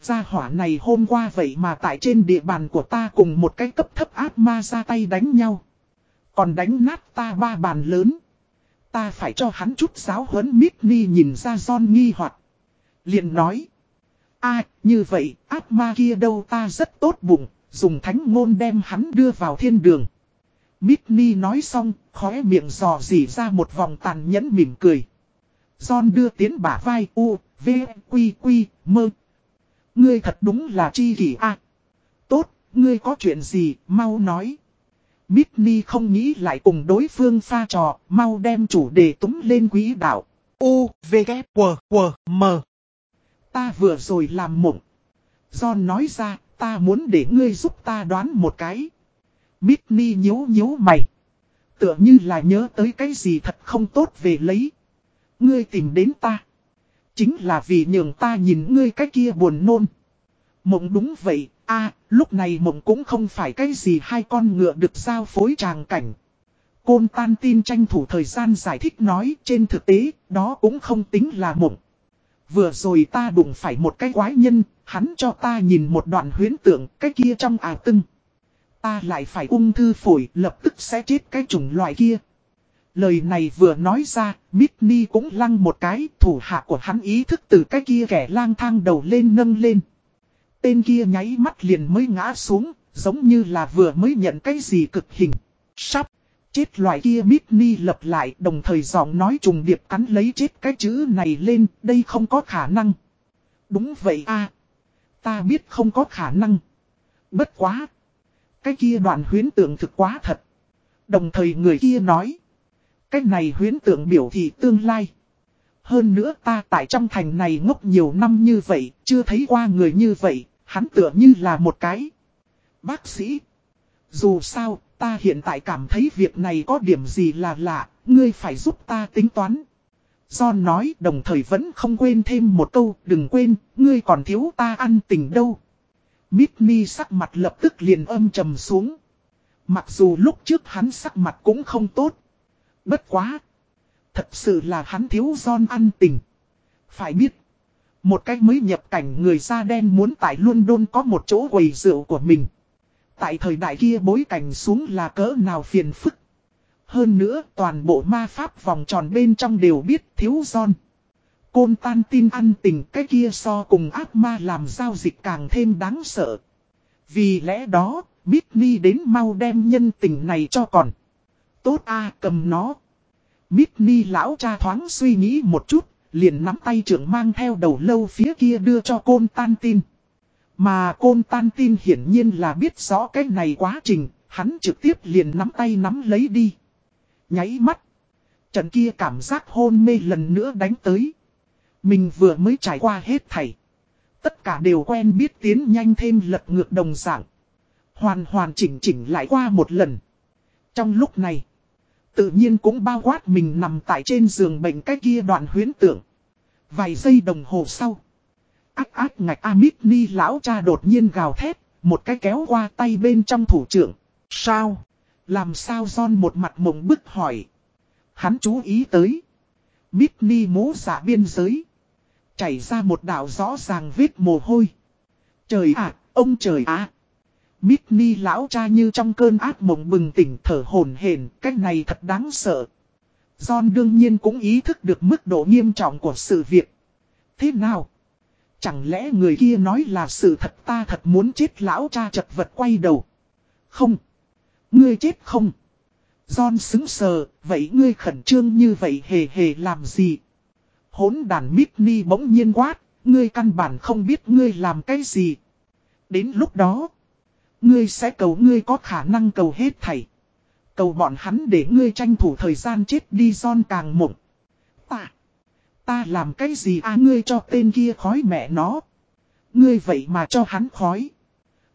Gia hỏa này hôm qua vậy mà tại trên địa bàn của ta cùng một cái cấp thấp ác ma ra tay đánh nhau. Còn đánh nát ta ba bàn lớn. Ta phải cho hắn chút giáo huấn mít ni nhìn ra John nghi hoặc liền nói a như vậy, ác ma kia đâu ta rất tốt bụng, dùng thánh ngôn đem hắn đưa vào thiên đường. Mitni nói xong, khóe miệng giò dỉ ra một vòng tàn nhẫn mỉm cười. John đưa tiến bả vai u, v, quy quy, mơ. Ngươi thật đúng là chi kỷ a. tốt, ngươi có chuyện gì, mau nói. Mitni không nghĩ lại cùng đối phương pha trò, mau đem chủ đề túm lên quý đạo. U, V, K, W, W, M. Ta vừa rồi làm mộng. John nói ra, ta muốn để ngươi giúp ta đoán một cái. Bitney nhíu nhíu mày. Tựa như là nhớ tới cái gì thật không tốt về lấy. Ngươi tìm đến ta. Chính là vì nhường ta nhìn ngươi cái kia buồn nôn. Mộng đúng vậy, a lúc này mộng cũng không phải cái gì hai con ngựa được giao phối tràng cảnh. Côn tan tin tranh thủ thời gian giải thích nói trên thực tế, đó cũng không tính là mộng. Vừa rồi ta đụng phải một cái quái nhân, hắn cho ta nhìn một đoạn huyến tượng, cái kia trong ả tưng. Ta lại phải ung thư phổi, lập tức sẽ chết cái chủng loại kia. Lời này vừa nói ra, Mitni cũng lăng một cái, thủ hạ của hắn ý thức từ cái kia kẻ lang thang đầu lên nâng lên. Tên kia nháy mắt liền mới ngã xuống, giống như là vừa mới nhận cái gì cực hình. Sắp, chết loại kia Mitni lập lại đồng thời giọng nói trùng điệp cắn lấy chết cái chữ này lên, đây không có khả năng. Đúng vậy a Ta biết không có khả năng. Bất quá. Cái kia đoạn huyến tượng thực quá thật. Đồng thời người kia nói. Cái này huyến tượng biểu thị tương lai. Hơn nữa ta tại trong thành này ngốc nhiều năm như vậy, chưa thấy qua người như vậy, hắn tựa như là một cái. Bác sĩ. Dù sao, ta hiện tại cảm thấy việc này có điểm gì là lạ, ngươi phải giúp ta tính toán. John nói đồng thời vẫn không quên thêm một câu, đừng quên, ngươi còn thiếu ta ăn tình đâu. Mitni sắc mặt lập tức liền âm trầm xuống. Mặc dù lúc trước hắn sắc mặt cũng không tốt. Bất quá. Thật sự là hắn thiếu John ăn tình. Phải biết. Một cách mới nhập cảnh người da đen muốn tại London có một chỗ quầy rượu của mình. Tại thời đại kia bối cảnh xuống là cỡ nào phiền phức. Hơn nữa toàn bộ ma pháp vòng tròn bên trong đều biết thiếu son Côn tan tin ăn tình cái kia so cùng ác ma làm giao dịch càng thêm đáng sợ. Vì lẽ đó, Mitni đến mau đem nhân tình này cho còn. Tốt a cầm nó. Mitni lão cha thoáng suy nghĩ một chút, liền nắm tay trưởng mang theo đầu lâu phía kia đưa cho côn tan tin. Mà côn tan tin hiển nhiên là biết rõ cái này quá trình, hắn trực tiếp liền nắm tay nắm lấy đi. Nháy mắt. Trận kia cảm giác hôn mê lần nữa đánh tới. Mình vừa mới trải qua hết thảy. Tất cả đều quen biết tiến nhanh thêm lật ngược đồng dạng. Hoàn hoàn chỉnh chỉnh lại qua một lần. Trong lúc này. Tự nhiên cũng bao quát mình nằm tại trên giường bệnh cái kia đoạn huyến tưởng. Vài giây đồng hồ sau. Ác ác ngạch Amit Ni lão cha đột nhiên gào thét. Một cái kéo qua tay bên trong thủ trưởng. Sao? Làm sao John một mặt mộng bức hỏi. Hắn chú ý tới. Mitni mố giả biên giới. Chảy ra một đạo rõ ràng vết mồ hôi. Trời ạ, ông trời ạ. À. Mitni lão cha như trong cơn ác mộng bừng tỉnh thở hồn hển, cách này thật đáng sợ. John đương nhiên cũng ý thức được mức độ nghiêm trọng của sự việc. Thế nào? Chẳng lẽ người kia nói là sự thật ta thật muốn chết lão cha chật vật quay đầu? Không. Ngươi chết không? John xứng sờ, vậy ngươi khẩn trương như vậy hề hề làm gì? Hốn đàn Mitni bỗng nhiên quát, ngươi căn bản không biết ngươi làm cái gì. Đến lúc đó, ngươi sẽ cầu ngươi có khả năng cầu hết thảy. Cầu bọn hắn để ngươi tranh thủ thời gian chết đi John càng mộng. Ta, ta làm cái gì à ngươi cho tên kia khói mẹ nó. Ngươi vậy mà cho hắn khói.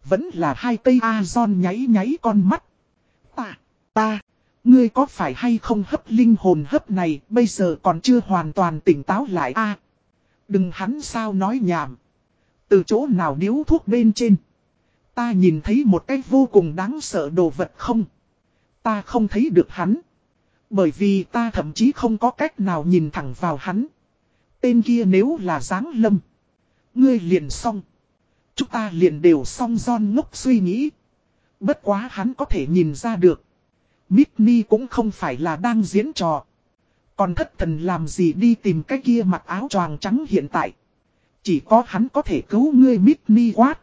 Vẫn là hai tây A-zon nháy nháy con mắt. Ta, ta, ngươi có phải hay không hấp linh hồn hấp này bây giờ còn chưa hoàn toàn tỉnh táo lại a Đừng hắn sao nói nhảm. Từ chỗ nào điếu thuốc bên trên. Ta nhìn thấy một cái vô cùng đáng sợ đồ vật không. Ta không thấy được hắn. Bởi vì ta thậm chí không có cách nào nhìn thẳng vào hắn. Tên kia nếu là dáng lâm. Ngươi liền xong. Chúng ta liền đều xong John ngốc suy nghĩ. Bất quá hắn có thể nhìn ra được. Mitni cũng không phải là đang diễn trò. Còn thất thần làm gì đi tìm cái kia mặc áo choàng trắng hiện tại. Chỉ có hắn có thể cứu ngươi Mitni quát.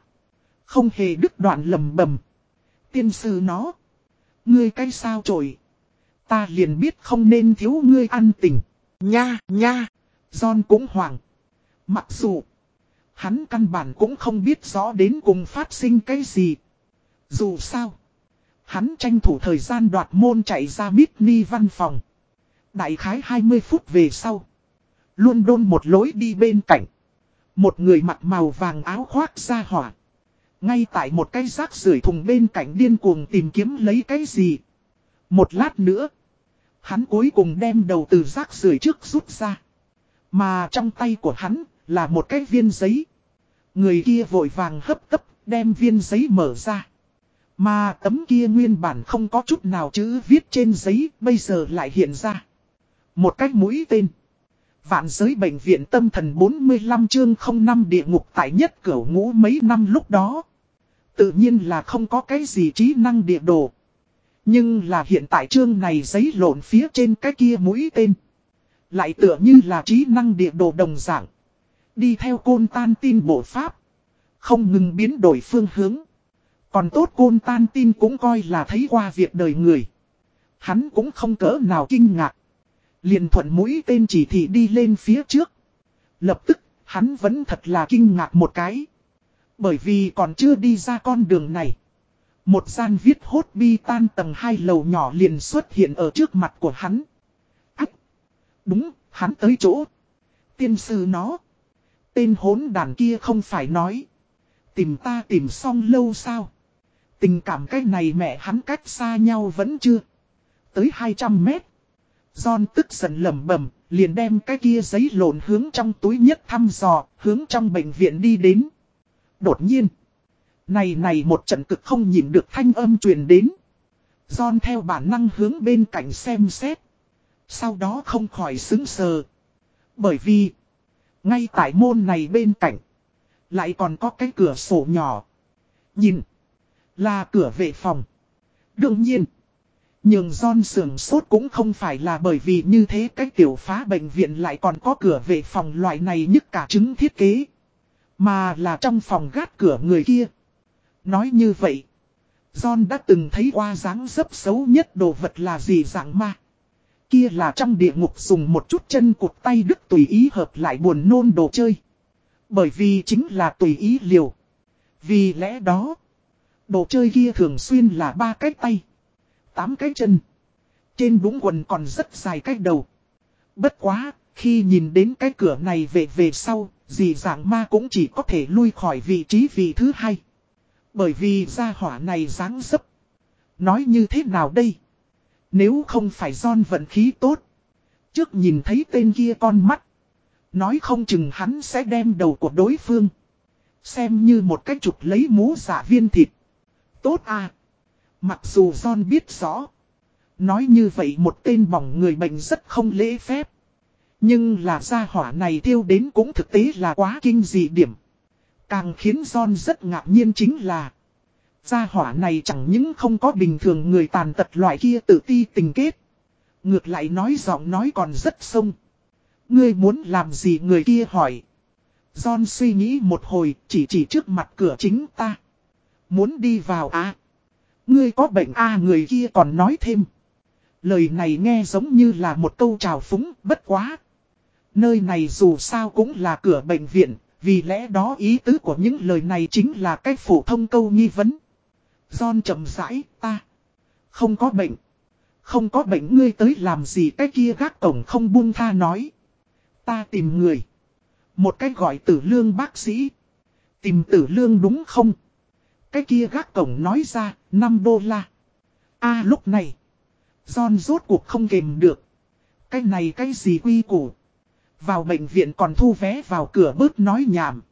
Không hề đứt đoạn lầm bầm. Tiên sư nó. Ngươi cái sao trội. Ta liền biết không nên thiếu ngươi ăn tình. Nha, nha. John cũng hoảng. Mặc dù. Hắn căn bản cũng không biết rõ đến cùng phát sinh cái gì. Dù sao. Hắn tranh thủ thời gian đoạt môn chạy ra Mitni văn phòng. Đại khái 20 phút về sau. Luôn đôn một lối đi bên cạnh. Một người mặc màu vàng áo khoác ra hỏa. Ngay tại một cái rác rưởi thùng bên cạnh điên cuồng tìm kiếm lấy cái gì. Một lát nữa. Hắn cuối cùng đem đầu từ rác rưởi trước rút ra. Mà trong tay của hắn là một cái viên giấy. Người kia vội vàng hấp tấp, đem viên giấy mở ra. Mà tấm kia nguyên bản không có chút nào chữ viết trên giấy, bây giờ lại hiện ra. Một cách mũi tên. Vạn giới bệnh viện tâm thần 45 chương 05 địa ngục tại nhất cửa ngũ mấy năm lúc đó. Tự nhiên là không có cái gì trí năng địa đồ. Nhưng là hiện tại chương này giấy lộn phía trên cái kia mũi tên. Lại tựa như là trí năng địa đồ đồng dạng. Đi theo côn tan tin bộ pháp. Không ngừng biến đổi phương hướng. Còn tốt côn tan tin cũng coi là thấy qua việc đời người. Hắn cũng không cỡ nào kinh ngạc. liền thuận mũi tên chỉ thị đi lên phía trước. Lập tức, hắn vẫn thật là kinh ngạc một cái. Bởi vì còn chưa đi ra con đường này. Một gian viết hốt bi tan tầng hai lầu nhỏ liền xuất hiện ở trước mặt của hắn. Đúng, hắn tới chỗ. Tiên sư nó. Tên hốn đàn kia không phải nói. Tìm ta tìm xong lâu sao? Tình cảm cái này mẹ hắn cách xa nhau vẫn chưa. Tới 200 mét. John tức giận lầm bầm, liền đem cái kia giấy lộn hướng trong túi nhất thăm dò, hướng trong bệnh viện đi đến. Đột nhiên. Này này một trận cực không nhìn được thanh âm truyền đến. John theo bản năng hướng bên cạnh xem xét. Sau đó không khỏi xứng sờ. Bởi vì. Ngay tại môn này bên cạnh. Lại còn có cái cửa sổ nhỏ. Nhìn. Là cửa vệ phòng. Đương nhiên. Nhưng John sườn sốt cũng không phải là bởi vì như thế cái tiểu phá bệnh viện lại còn có cửa vệ phòng loại này nhất cả chứng thiết kế. Mà là trong phòng gác cửa người kia. Nói như vậy. John đã từng thấy qua dáng dấp xấu nhất đồ vật là gì dạng ma. Kia là trong địa ngục dùng một chút chân cụt tay đứt tùy ý hợp lại buồn nôn đồ chơi. Bởi vì chính là tùy ý liều. Vì lẽ đó. Đồ chơi kia thường xuyên là ba cái tay. Tám cái chân. Trên đúng quần còn rất dài cái đầu. Bất quá, khi nhìn đến cái cửa này về về sau, dì dạng ma cũng chỉ có thể lui khỏi vị trí vị thứ hai. Bởi vì gia hỏa này dáng dấp. Nói như thế nào đây? Nếu không phải John vận khí tốt. Trước nhìn thấy tên kia con mắt. Nói không chừng hắn sẽ đem đầu của đối phương. Xem như một cách chụp lấy mũ giả viên thịt. Tốt à. Mặc dù John biết rõ. Nói như vậy một tên bỏng người bệnh rất không lễ phép. Nhưng là gia hỏa này tiêu đến cũng thực tế là quá kinh dị điểm. Càng khiến John rất ngạc nhiên chính là Gia hỏa này chẳng những không có bình thường người tàn tật loại kia tự ti tình kết. Ngược lại nói giọng nói còn rất sông. Ngươi muốn làm gì người kia hỏi. John suy nghĩ một hồi, chỉ chỉ trước mặt cửa chính ta. Muốn đi vào à? Ngươi có bệnh à? Người kia còn nói thêm. Lời này nghe giống như là một câu trào phúng, bất quá. Nơi này dù sao cũng là cửa bệnh viện, vì lẽ đó ý tứ của những lời này chính là cách phổ thông câu nghi vấn. John chậm rãi, ta. Không có bệnh. Không có bệnh ngươi tới làm gì cái kia gác cổng không buông tha nói. Ta tìm người. Một cái gọi tử lương bác sĩ. Tìm tử lương đúng không? Cái kia gác cổng nói ra, 5 đô la. a lúc này. John rốt cuộc không kềm được. Cái này cái gì quy củ. Vào bệnh viện còn thu vé vào cửa bớt nói nhảm.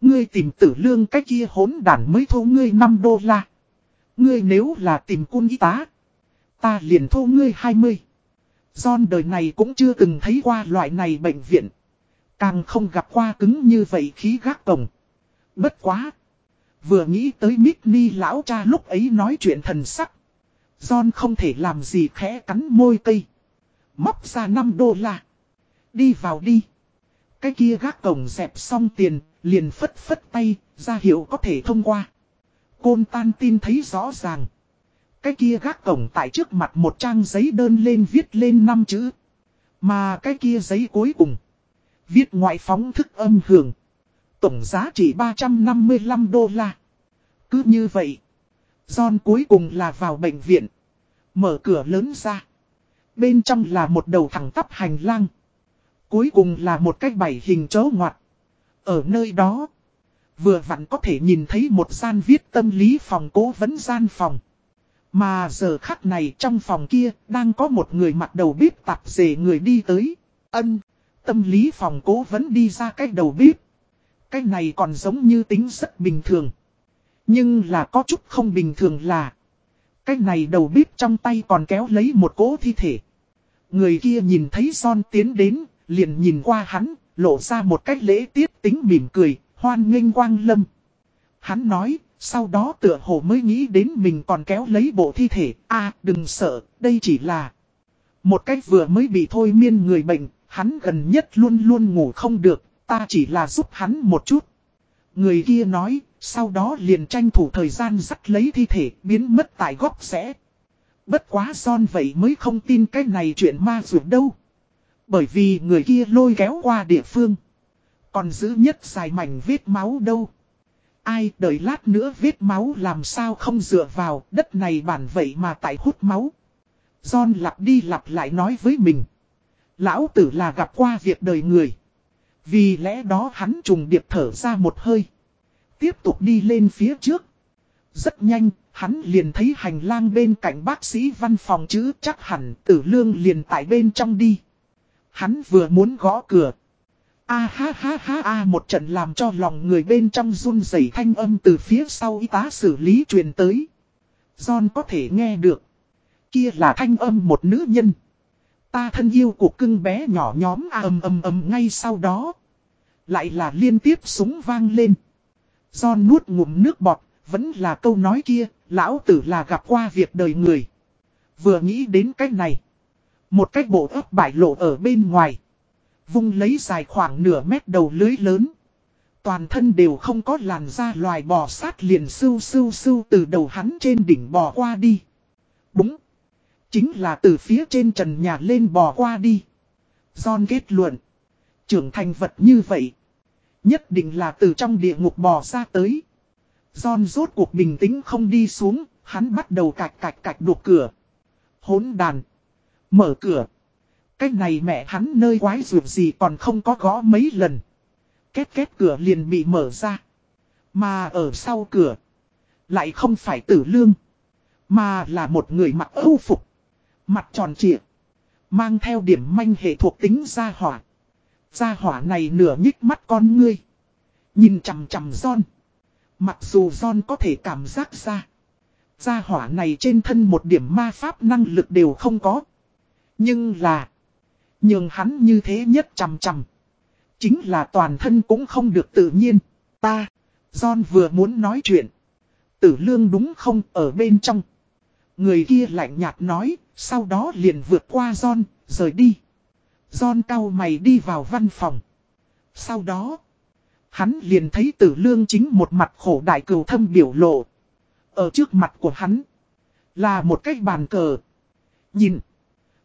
Ngươi tìm tử lương cái kia hốn đản mới thu ngươi 5 đô la. Ngươi nếu là tìm cun y tá. Ta liền thô ngươi 20. John đời này cũng chưa từng thấy qua loại này bệnh viện. Càng không gặp qua cứng như vậy khí gác cổng. Bất quá. Vừa nghĩ tới Mickney lão cha lúc ấy nói chuyện thần sắc. John không thể làm gì khẽ cắn môi cây. Móc ra 5 đô la. Đi vào đi. Cái kia gác cổng dẹp xong tiền, liền phất phất tay, ra hiệu có thể thông qua. Côn tan tin thấy rõ ràng. Cái kia gác cổng tại trước mặt một trang giấy đơn lên viết lên 5 chữ. Mà cái kia giấy cuối cùng. Viết ngoại phóng thức âm hưởng. Tổng giá trị 355 đô la. Cứ như vậy. John cuối cùng là vào bệnh viện. Mở cửa lớn ra. Bên trong là một đầu thẳng tắp hành lang. Cuối cùng là một cái bảy hình chấu ngoặt. Ở nơi đó, vừa vặn có thể nhìn thấy một gian viết tâm lý phòng cố vấn gian phòng. Mà giờ khắc này trong phòng kia đang có một người mặc đầu bếp tạp dề người đi tới. Ân, tâm lý phòng cố vấn đi ra cái đầu bếp. Cái này còn giống như tính rất bình thường. Nhưng là có chút không bình thường là. Cái này đầu bếp trong tay còn kéo lấy một cỗ thi thể. Người kia nhìn thấy Son tiến đến, liền nhìn qua hắn, lộ ra một cách lễ tiết tính mỉm cười, hoan nghênh quang lâm. Hắn nói, sau đó tựa hồ mới nghĩ đến mình còn kéo lấy bộ thi thể, a đừng sợ, đây chỉ là một cách vừa mới bị thôi miên người bệnh, hắn gần nhất luôn luôn ngủ không được, ta chỉ là giúp hắn một chút. Người kia nói, sau đó liền tranh thủ thời gian dắt lấy thi thể biến mất tại góc rẽ. Bất quá son vậy mới không tin cái này chuyện ma rượu đâu. Bởi vì người kia lôi kéo qua địa phương. Còn giữ nhất dài mảnh vết máu đâu. Ai đợi lát nữa vết máu làm sao không dựa vào đất này bản vậy mà tại hút máu. John lặp đi lặp lại nói với mình. Lão tử là gặp qua việc đời người. Vì lẽ đó hắn trùng điệp thở ra một hơi. Tiếp tục đi lên phía trước. Rất nhanh, hắn liền thấy hành lang bên cạnh bác sĩ văn phòng chứ chắc hẳn tử lương liền tại bên trong đi. Hắn vừa muốn gõ cửa. A ha ha ha a một trận làm cho lòng người bên trong run rẩy thanh âm từ phía sau y tá xử lý truyền tới. John có thể nghe được. Kia là thanh âm một nữ nhân. Ta thân yêu của cưng bé nhỏ nhóm a ầm ầm ầm ngay sau đó. Lại là liên tiếp súng vang lên. John nuốt ngụm nước bọt, vẫn là câu nói kia, lão tử là gặp qua việc đời người. Vừa nghĩ đến cách này. Một cách bộ ấp bại lộ ở bên ngoài. Vung lấy dài khoảng nửa mét đầu lưới lớn. Toàn thân đều không có làn da loài bò sát liền sưu sưu sưu từ đầu hắn trên đỉnh bò qua đi. Đúng. Chính là từ phía trên trần nhà lên bò qua đi. John kết luận. Trưởng thành vật như vậy. Nhất định là từ trong địa ngục bò ra tới. John rốt cuộc bình tĩnh không đi xuống, hắn bắt đầu cạch cạch cạch đục cửa. Hốn đàn. Mở cửa. Cái này mẹ hắn nơi quái rượu gì còn không có gõ mấy lần. Két két cửa liền bị mở ra. Mà ở sau cửa. Lại không phải tử lương. Mà là một người mặc âu phục. Mặt tròn trịa. Mang theo điểm manh hệ thuộc tính gia hỏa. Gia hỏa này nửa nhích mắt con ngươi. Nhìn chằm chằm John. Mặc dù John có thể cảm giác ra. Gia hỏa này trên thân một điểm ma pháp năng lực đều không có. Nhưng là. Nhưng hắn như thế nhất chằm chằm. Chính là toàn thân cũng không được tự nhiên. Ta. John vừa muốn nói chuyện. Tử lương đúng không ở bên trong. Người kia lạnh nhạt nói. Sau đó liền vượt qua John. Rời đi. John cao mày đi vào văn phòng. Sau đó. Hắn liền thấy tử lương chính một mặt khổ đại cừu thâm biểu lộ. Ở trước mặt của hắn. Là một cái bàn cờ. Nhìn.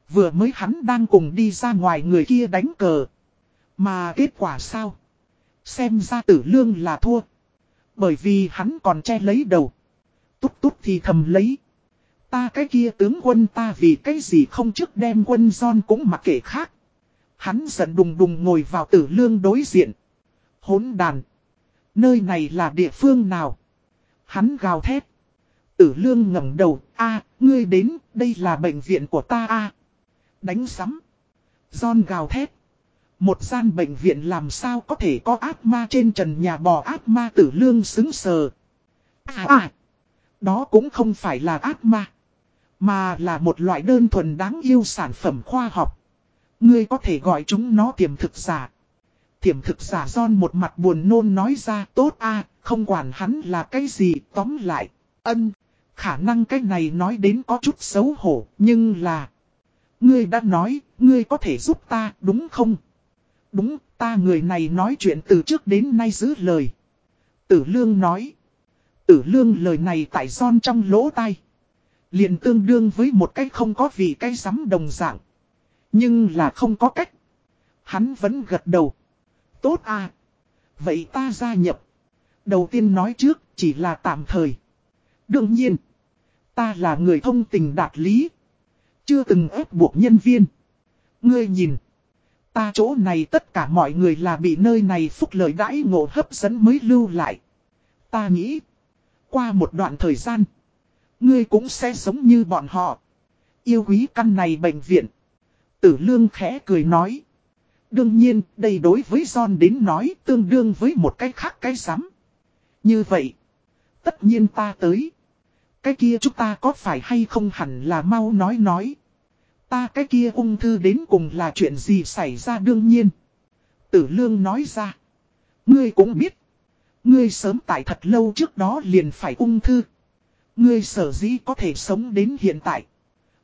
Vừa mới hắn đang cùng đi ra ngoài người kia đánh cờ. Mà kết quả sao? Xem ra tử lương là thua. Bởi vì hắn còn che lấy đầu. túc túc thì thầm lấy. Ta cái kia tướng quân ta vì cái gì không trước đem quân John cũng mặc kệ khác. Hắn giận đùng đùng ngồi vào tử lương đối diện. Hốn đàn. Nơi này là địa phương nào? Hắn gào thét. Tử lương ngẩng đầu. a ngươi đến, đây là bệnh viện của ta a Đánh sắm. John gào thét. Một gian bệnh viện làm sao có thể có ác ma trên trần nhà bò ác ma tử lương xứng sờ. À à. Đó cũng không phải là ác ma. Mà là một loại đơn thuần đáng yêu sản phẩm khoa học. Ngươi có thể gọi chúng nó tiềm thực giả. Tiềm thực giả John một mặt buồn nôn nói ra tốt a không quản hắn là cái gì tóm lại. Ân, khả năng cái này nói đến có chút xấu hổ, nhưng là... Ngươi đã nói, ngươi có thể giúp ta, đúng không? Đúng, ta người này nói chuyện từ trước đến nay giữ lời. Tử Lương nói. Tử Lương lời này tại son trong lỗ tai. liền tương đương với một cách không có vì cái sắm đồng dạng. Nhưng là không có cách. Hắn vẫn gật đầu. Tốt à. Vậy ta gia nhập. Đầu tiên nói trước chỉ là tạm thời. Đương nhiên. Ta là người thông tình đạt lý. Chưa từng ép buộc nhân viên. Ngươi nhìn. Ta chỗ này tất cả mọi người là bị nơi này phúc lợi đãi ngộ hấp dẫn mới lưu lại. Ta nghĩ, qua một đoạn thời gian, ngươi cũng sẽ giống như bọn họ. Yêu quý căn này bệnh viện. Tử lương khẽ cười nói. Đương nhiên, đây đối với John đến nói tương đương với một cái khác cái sắm. Như vậy, tất nhiên ta tới. Cái kia chúng ta có phải hay không hẳn là mau nói nói. Ta cái kia ung thư đến cùng là chuyện gì xảy ra đương nhiên. Tử lương nói ra. Ngươi cũng biết. Ngươi sớm tại thật lâu trước đó liền phải ung thư. Ngươi sở dĩ có thể sống đến hiện tại.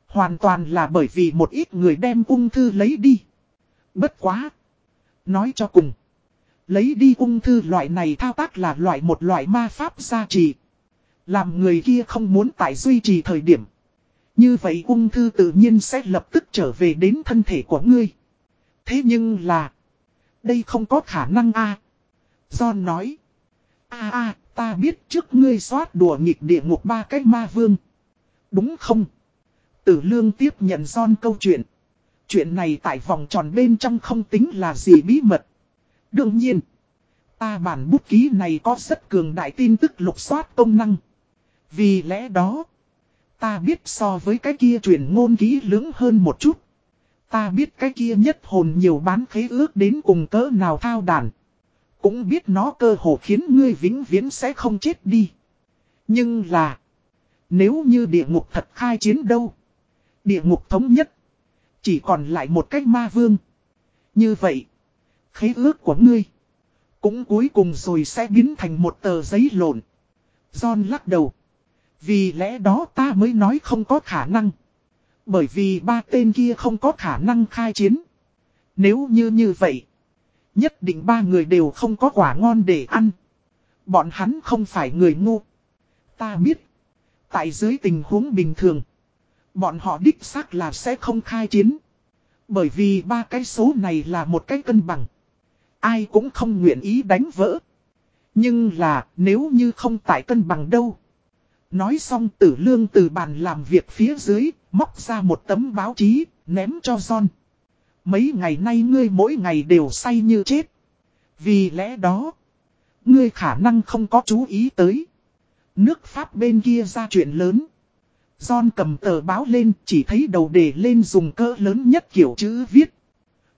Hoàn toàn là bởi vì một ít người đem ung thư lấy đi. Bất quá. Nói cho cùng. Lấy đi ung thư loại này thao tác là loại một loại ma pháp gia trì. Làm người kia không muốn tại duy trì thời điểm. Như vậy ung thư tự nhiên sẽ lập tức trở về đến thân thể của ngươi. Thế nhưng là. Đây không có khả năng a John nói. a a, ta biết trước ngươi xoát đùa nghịch địa ngục ba cái ma vương. Đúng không? Tử lương tiếp nhận John câu chuyện. Chuyện này tại vòng tròn bên trong không tính là gì bí mật. Đương nhiên. Ta bản bút ký này có rất cường đại tin tức lục soát công năng. Vì lẽ đó. Ta biết so với cái kia truyền ngôn ký lưỡng hơn một chút. Ta biết cái kia nhất hồn nhiều bán khế ước đến cùng cỡ nào thao đàn. Cũng biết nó cơ hồ khiến ngươi vĩnh viễn sẽ không chết đi. Nhưng là. Nếu như địa ngục thật khai chiến đâu. Địa ngục thống nhất. Chỉ còn lại một cách ma vương. Như vậy. Khế ước của ngươi. Cũng cuối cùng rồi sẽ biến thành một tờ giấy lộn. John lắc đầu. Vì lẽ đó ta mới nói không có khả năng. Bởi vì ba tên kia không có khả năng khai chiến. Nếu như như vậy. Nhất định ba người đều không có quả ngon để ăn. Bọn hắn không phải người ngu. Ta biết. Tại dưới tình huống bình thường. Bọn họ đích xác là sẽ không khai chiến. Bởi vì ba cái số này là một cái cân bằng. Ai cũng không nguyện ý đánh vỡ. Nhưng là, nếu như không tại cân bằng đâu. Nói xong tử lương từ bàn làm việc phía dưới, móc ra một tấm báo chí, ném cho John. Mấy ngày nay ngươi mỗi ngày đều say như chết. Vì lẽ đó, ngươi khả năng không có chú ý tới. Nước Pháp bên kia ra chuyện lớn. John cầm tờ báo lên chỉ thấy đầu đề lên dùng cỡ lớn nhất kiểu chữ viết.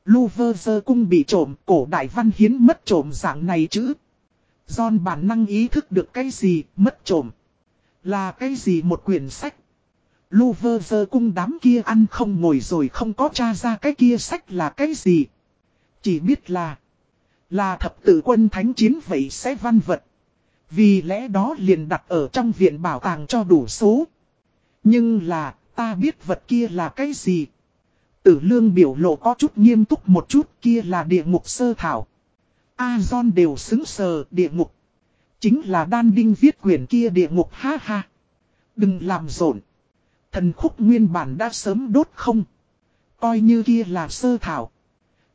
Louvre cung bị trộm, cổ đại văn hiến mất trộm dạng này chữ. John bản năng ý thức được cái gì, mất trộm. Là cái gì một quyển sách. Louvre cung đám kia ăn không ngồi rồi không có tra ra cái kia sách là cái gì. Chỉ biết là, là thập tử quân thánh chiến vậy sẽ văn vật. Vì lẽ đó liền đặt ở trong viện bảo tàng cho đủ số. Nhưng là, ta biết vật kia là cái gì. Tử lương biểu lộ có chút nghiêm túc một chút kia là địa ngục sơ thảo. A-zon đều xứng sờ địa ngục. Chính là đan đinh viết quyển kia địa ngục, ha ha. Đừng làm rộn. Thần khúc nguyên bản đã sớm đốt không. Coi như kia là sơ thảo.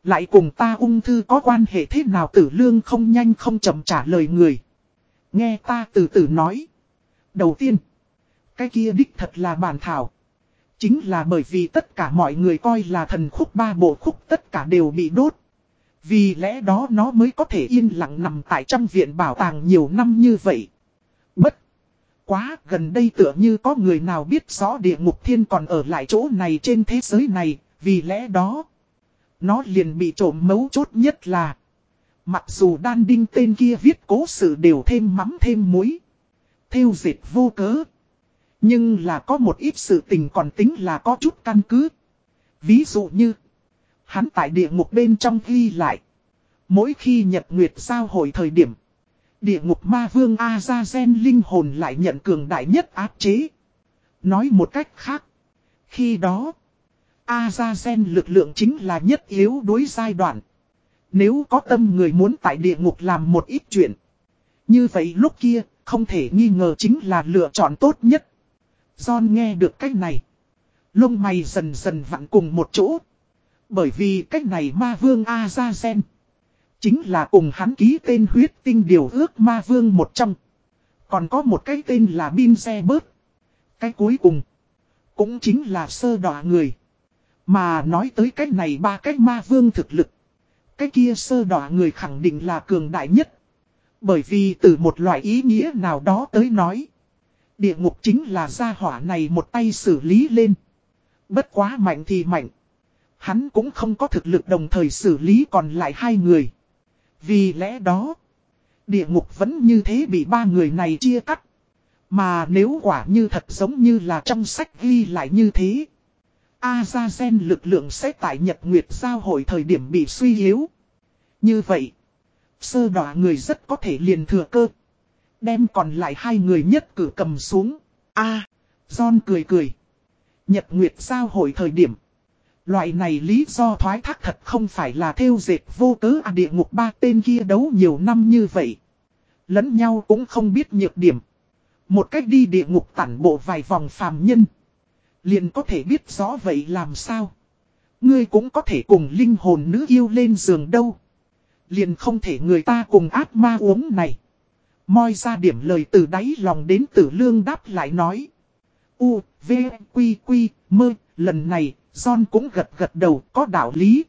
Lại cùng ta ung thư có quan hệ thế nào tử lương không nhanh không chậm trả lời người. Nghe ta từ từ nói. Đầu tiên. Cái kia đích thật là bản thảo. Chính là bởi vì tất cả mọi người coi là thần khúc ba bộ khúc tất cả đều bị đốt. Vì lẽ đó nó mới có thể yên lặng nằm tại trong viện bảo tàng nhiều năm như vậy. Bất quá gần đây tựa như có người nào biết rõ địa ngục thiên còn ở lại chỗ này trên thế giới này, vì lẽ đó. Nó liền bị trộm mấu chốt nhất là. Mặc dù đan đinh tên kia viết cố sự đều thêm mắm thêm muối. Theo dệt vô cớ. Nhưng là có một ít sự tình còn tính là có chút căn cứ. Ví dụ như. Hắn tại địa ngục bên trong ghi lại. Mỗi khi nhật nguyệt giao hội thời điểm. Địa ngục ma vương Azazen linh hồn lại nhận cường đại nhất áp chế. Nói một cách khác. Khi đó. Azazen lực lượng chính là nhất yếu đối giai đoạn. Nếu có tâm người muốn tại địa ngục làm một ít chuyện. Như vậy lúc kia, không thể nghi ngờ chính là lựa chọn tốt nhất. John nghe được cách này. Lông mày dần dần vặn cùng một chỗ. Bởi vì cách này ma vương Azazen. Chính là cùng hắn ký tên huyết tinh điều ước ma vương một trong. Còn có một cái tên là Bin Xe Bớt. Cái cuối cùng. Cũng chính là sơ đỏ người. Mà nói tới cách này ba cách ma vương thực lực. Cái kia sơ đỏ người khẳng định là cường đại nhất. Bởi vì từ một loại ý nghĩa nào đó tới nói. Địa ngục chính là gia hỏa này một tay xử lý lên. Bất quá mạnh thì mạnh. Hắn cũng không có thực lực đồng thời xử lý còn lại hai người. Vì lẽ đó, địa ngục vẫn như thế bị ba người này chia cắt. Mà nếu quả như thật giống như là trong sách ghi lại như thế. Azazen lực lượng sẽ tại Nhật Nguyệt giao hội thời điểm bị suy yếu. Như vậy, sơ đỏ người rất có thể liền thừa cơ. Đem còn lại hai người nhất cử cầm xuống. a John cười cười. Nhật Nguyệt giao hội thời điểm. Loại này lý do thoái thác thật không phải là theo dệt vô cớ à địa ngục ba tên kia đấu nhiều năm như vậy. Lẫn nhau cũng không biết nhược điểm. Một cách đi địa ngục tản bộ vài vòng phàm nhân. Liền có thể biết rõ vậy làm sao. Ngươi cũng có thể cùng linh hồn nữ yêu lên giường đâu. Liền không thể người ta cùng ác ma uống này. Moi ra điểm lời từ đáy lòng đến tử lương đáp lại nói. U, V, Quy, Quy, Mơ, lần này, John cũng gật gật đầu có đạo lý.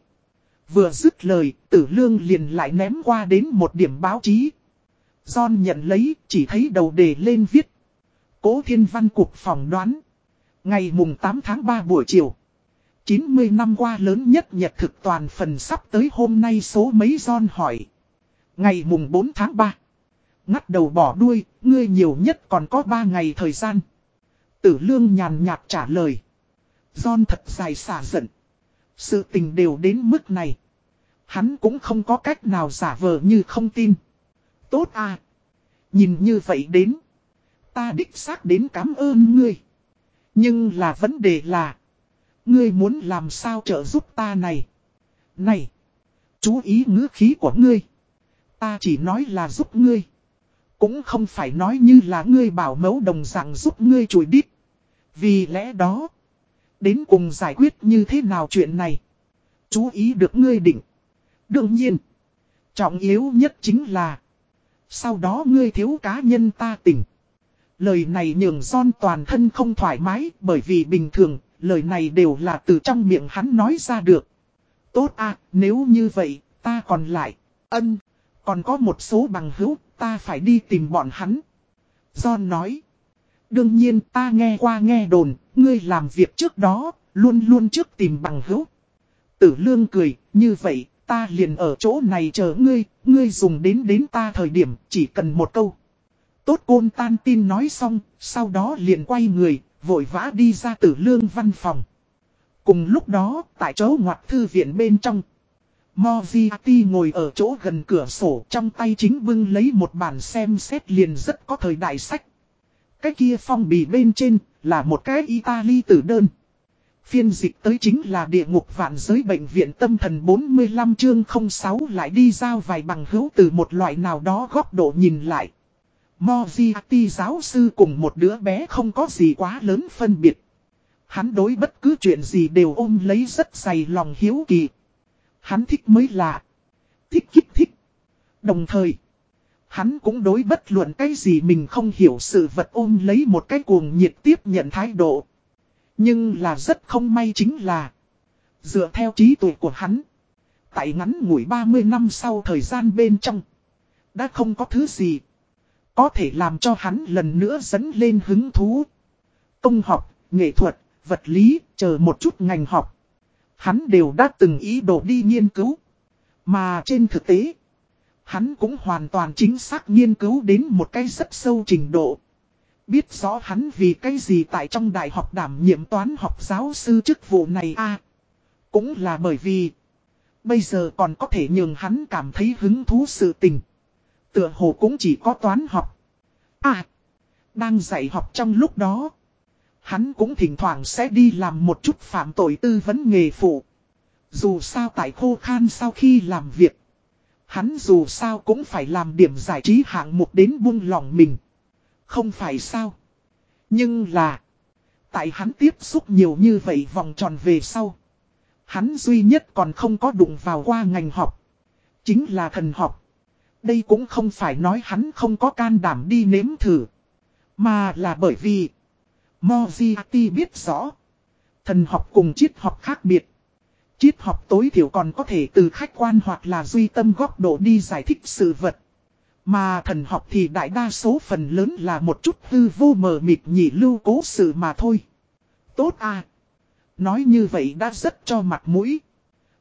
Vừa dứt lời, tử lương liền lại ném qua đến một điểm báo chí. John nhận lấy, chỉ thấy đầu đề lên viết. Cố thiên văn cục phỏng đoán. Ngày mùng 8 tháng 3 buổi chiều. 90 năm qua lớn nhất nhật thực toàn phần sắp tới hôm nay số mấy John hỏi. Ngày mùng 4 tháng 3. Ngắt đầu bỏ đuôi, ngươi nhiều nhất còn có 3 ngày thời gian. Tử lương nhàn nhạt trả lời. John thật dài xả giận. Sự tình đều đến mức này. Hắn cũng không có cách nào giả vờ như không tin. Tốt à. Nhìn như vậy đến. Ta đích xác đến cảm ơn ngươi. Nhưng là vấn đề là. Ngươi muốn làm sao trợ giúp ta này. Này. Chú ý ngữ khí của ngươi. Ta chỉ nói là giúp ngươi. Cũng không phải nói như là ngươi bảo mẫu đồng dạng giúp ngươi chùi đít. Vì lẽ đó. Đến cùng giải quyết như thế nào chuyện này. Chú ý được ngươi định. Đương nhiên. Trọng yếu nhất chính là. Sau đó ngươi thiếu cá nhân ta tỉnh. Lời này nhường John toàn thân không thoải mái bởi vì bình thường, lời này đều là từ trong miệng hắn nói ra được. Tốt à, nếu như vậy, ta còn lại, ân, còn có một số bằng hữu, ta phải đi tìm bọn hắn. John nói, đương nhiên ta nghe qua nghe đồn, ngươi làm việc trước đó, luôn luôn trước tìm bằng hữu. Tử lương cười, như vậy, ta liền ở chỗ này chờ ngươi, ngươi dùng đến đến ta thời điểm, chỉ cần một câu. Tốt côn tan tin nói xong, sau đó liền quay người, vội vã đi ra tử lương văn phòng. Cùng lúc đó, tại chỗ ngoặt thư viện bên trong. Moziati ngồi ở chỗ gần cửa sổ trong tay chính bưng lấy một bản xem xét liền rất có thời đại sách. Cái kia phong bì bên trên là một cái Italy tử đơn. Phiên dịch tới chính là địa ngục vạn giới bệnh viện tâm thần 45 chương 06 lại đi giao vài bằng hữu từ một loại nào đó góc độ nhìn lại. Moziati giáo sư cùng một đứa bé không có gì quá lớn phân biệt. Hắn đối bất cứ chuyện gì đều ôm lấy rất dày lòng hiếu kỳ. Hắn thích mới lạ. Thích kích thích. Đồng thời, hắn cũng đối bất luận cái gì mình không hiểu sự vật ôm lấy một cái cuồng nhiệt tiếp nhận thái độ. Nhưng là rất không may chính là, dựa theo trí tuệ của hắn, tại ngắn ngủi 30 năm sau thời gian bên trong, đã không có thứ gì có thể làm cho hắn lần nữa dẫn lên hứng thú. Công học, nghệ thuật, vật lý, chờ một chút ngành học. Hắn đều đã từng ý đồ đi nghiên cứu. Mà trên thực tế, hắn cũng hoàn toàn chính xác nghiên cứu đến một cái rất sâu trình độ. Biết rõ hắn vì cái gì tại trong đại học đảm nhiệm toán học giáo sư chức vụ này a Cũng là bởi vì, bây giờ còn có thể nhường hắn cảm thấy hứng thú sự tình. Tựa hồ cũng chỉ có toán học. À, đang dạy học trong lúc đó. Hắn cũng thỉnh thoảng sẽ đi làm một chút phạm tội tư vấn nghề phụ. Dù sao tại khô khan sau khi làm việc. Hắn dù sao cũng phải làm điểm giải trí hạng mục đến buông lòng mình. Không phải sao. Nhưng là. Tại hắn tiếp xúc nhiều như vậy vòng tròn về sau. Hắn duy nhất còn không có đụng vào qua ngành học. Chính là thần học. Đây cũng không phải nói hắn không có can đảm đi nếm thử. Mà là bởi vì Moziati biết rõ. Thần học cùng triết học khác biệt. Triết học tối thiểu còn có thể từ khách quan hoặc là duy tâm góc độ đi giải thích sự vật. Mà thần học thì đại đa số phần lớn là một chút hư vô mờ mịt nhị lưu cố sự mà thôi. Tốt à. Nói như vậy đã rất cho mặt mũi.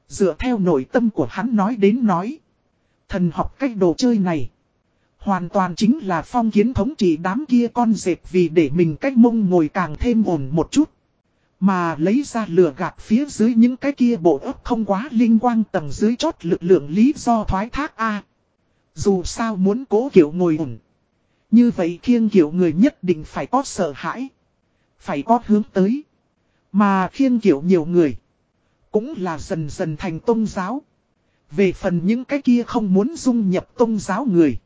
Dựa theo nội tâm của hắn nói đến nói. Thần học cách đồ chơi này. Hoàn toàn chính là phong kiến thống trị đám kia con dẹp vì để mình cách mông ngồi càng thêm ổn một chút. Mà lấy ra lửa gạt phía dưới những cái kia bộ ấp không quá linh quang tầng dưới chót lực lượng lý do thoái thác A. Dù sao muốn cố kiểu ngồi ủng. Như vậy khiêng kiểu người nhất định phải có sợ hãi. Phải có hướng tới. Mà khiêng kiểu nhiều người. Cũng là dần dần thành tôn giáo. Về phần những cái kia không muốn dung nhập tôn giáo người.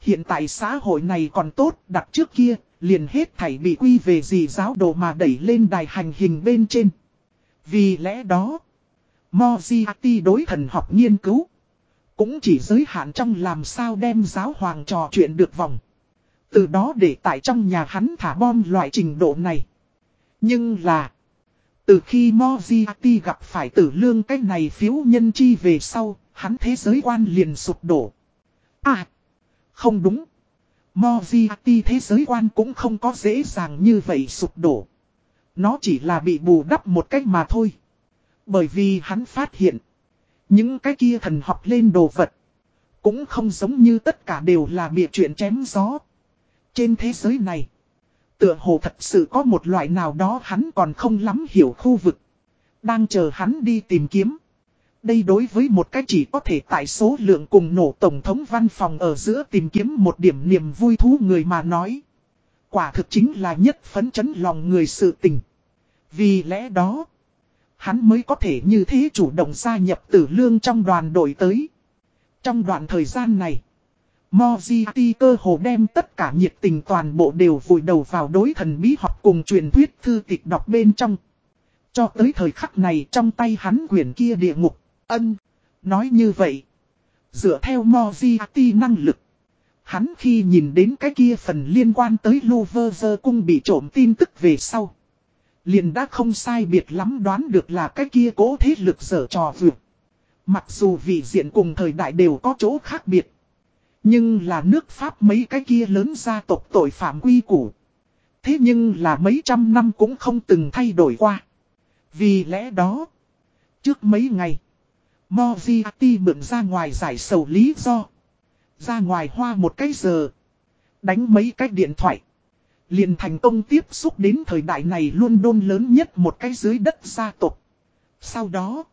Hiện tại xã hội này còn tốt, đặt trước kia, liền hết thảy bị quy về gì giáo đồ mà đẩy lên đài hành hình bên trên. Vì lẽ đó, Moriarty đối thần học nghiên cứu, cũng chỉ giới hạn trong làm sao đem giáo hoàng trò chuyện được vòng. Từ đó để tại trong nhà hắn thả bom loại trình độ này. Nhưng là, từ khi Moriarty gặp phải tử lương cái này phiếu nhân chi về sau, hắn thế giới quan liền sụp đổ. À, không đúng. Moriarty thế giới quan cũng không có dễ dàng như vậy sụp đổ. Nó chỉ là bị bù đắp một cách mà thôi. Bởi vì hắn phát hiện. Những cái kia thần học lên đồ vật. Cũng không giống như tất cả đều là bịa chuyện chém gió. Trên thế giới này. Tựa hồ thật sự có một loại nào đó hắn còn không lắm hiểu khu vực. Đang chờ hắn đi tìm kiếm. Đây đối với một cái chỉ có thể tại số lượng cùng nổ tổng thống văn phòng ở giữa tìm kiếm một điểm niềm vui thú người mà nói. Quả thực chính là nhất phấn chấn lòng người sự tình. Vì lẽ đó, hắn mới có thể như thế chủ động gia nhập tử lương trong đoàn đội tới. Trong đoạn thời gian này, Mojiti cơ hồ đem tất cả nhiệt tình toàn bộ đều vùi đầu vào đối thần bí học cùng truyền thuyết thư tịch đọc bên trong. Cho tới thời khắc này trong tay hắn quyển kia địa ngục, ân. Nói như vậy, dựa theo Mojiti năng lực, hắn khi nhìn đến cái kia phần liên quan tới Louvre cung bị trộm tin tức về sau. Liền đã không sai biệt lắm đoán được là cái kia cố thế lực dở trò vượt. Mặc dù vị diện cùng thời đại đều có chỗ khác biệt. Nhưng là nước Pháp mấy cái kia lớn gia tộc tội phạm quy củ. Thế nhưng là mấy trăm năm cũng không từng thay đổi qua. Vì lẽ đó, trước mấy ngày, Moriarty mượn ra ngoài giải sầu lý do. Ra ngoài hoa một cái giờ. Đánh mấy cái điện thoại. Liền thành công tiếp xúc đến thời đại này luôn đôn lớn nhất một cái dưới đất gia tộc. Sau đó,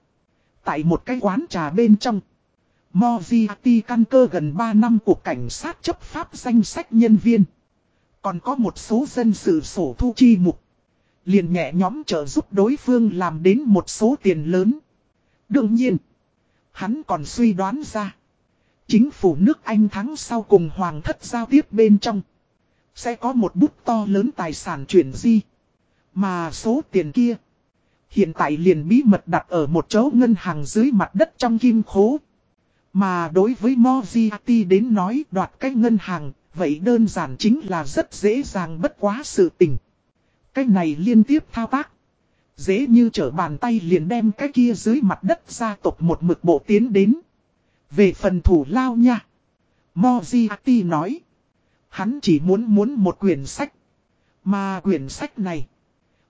tại một cái quán trà bên trong, Moriarty căn cơ gần 3 năm của cảnh sát chấp pháp danh sách nhân viên. Còn có một số dân sự sổ thu chi mục. Liền nhẹ nhóm trợ giúp đối phương làm đến một số tiền lớn. Đương nhiên, hắn còn suy đoán ra. Chính phủ nước Anh thắng sau cùng hoàng thất giao tiếp bên trong. Sẽ có một bút to lớn tài sản chuyển di. Mà số tiền kia. Hiện tại liền bí mật đặt ở một chỗ ngân hàng dưới mặt đất trong kim khố. Mà đối với Moriarty đến nói đoạt cái ngân hàng, vậy đơn giản chính là rất dễ dàng bất quá sự tình. Cái này liên tiếp thao tác. Dễ như trở bàn tay liền đem cái kia dưới mặt đất gia tộc một mực bộ tiến đến. Về phần thủ lao nha. Moziati nói. Hắn chỉ muốn muốn một quyển sách. Mà quyển sách này.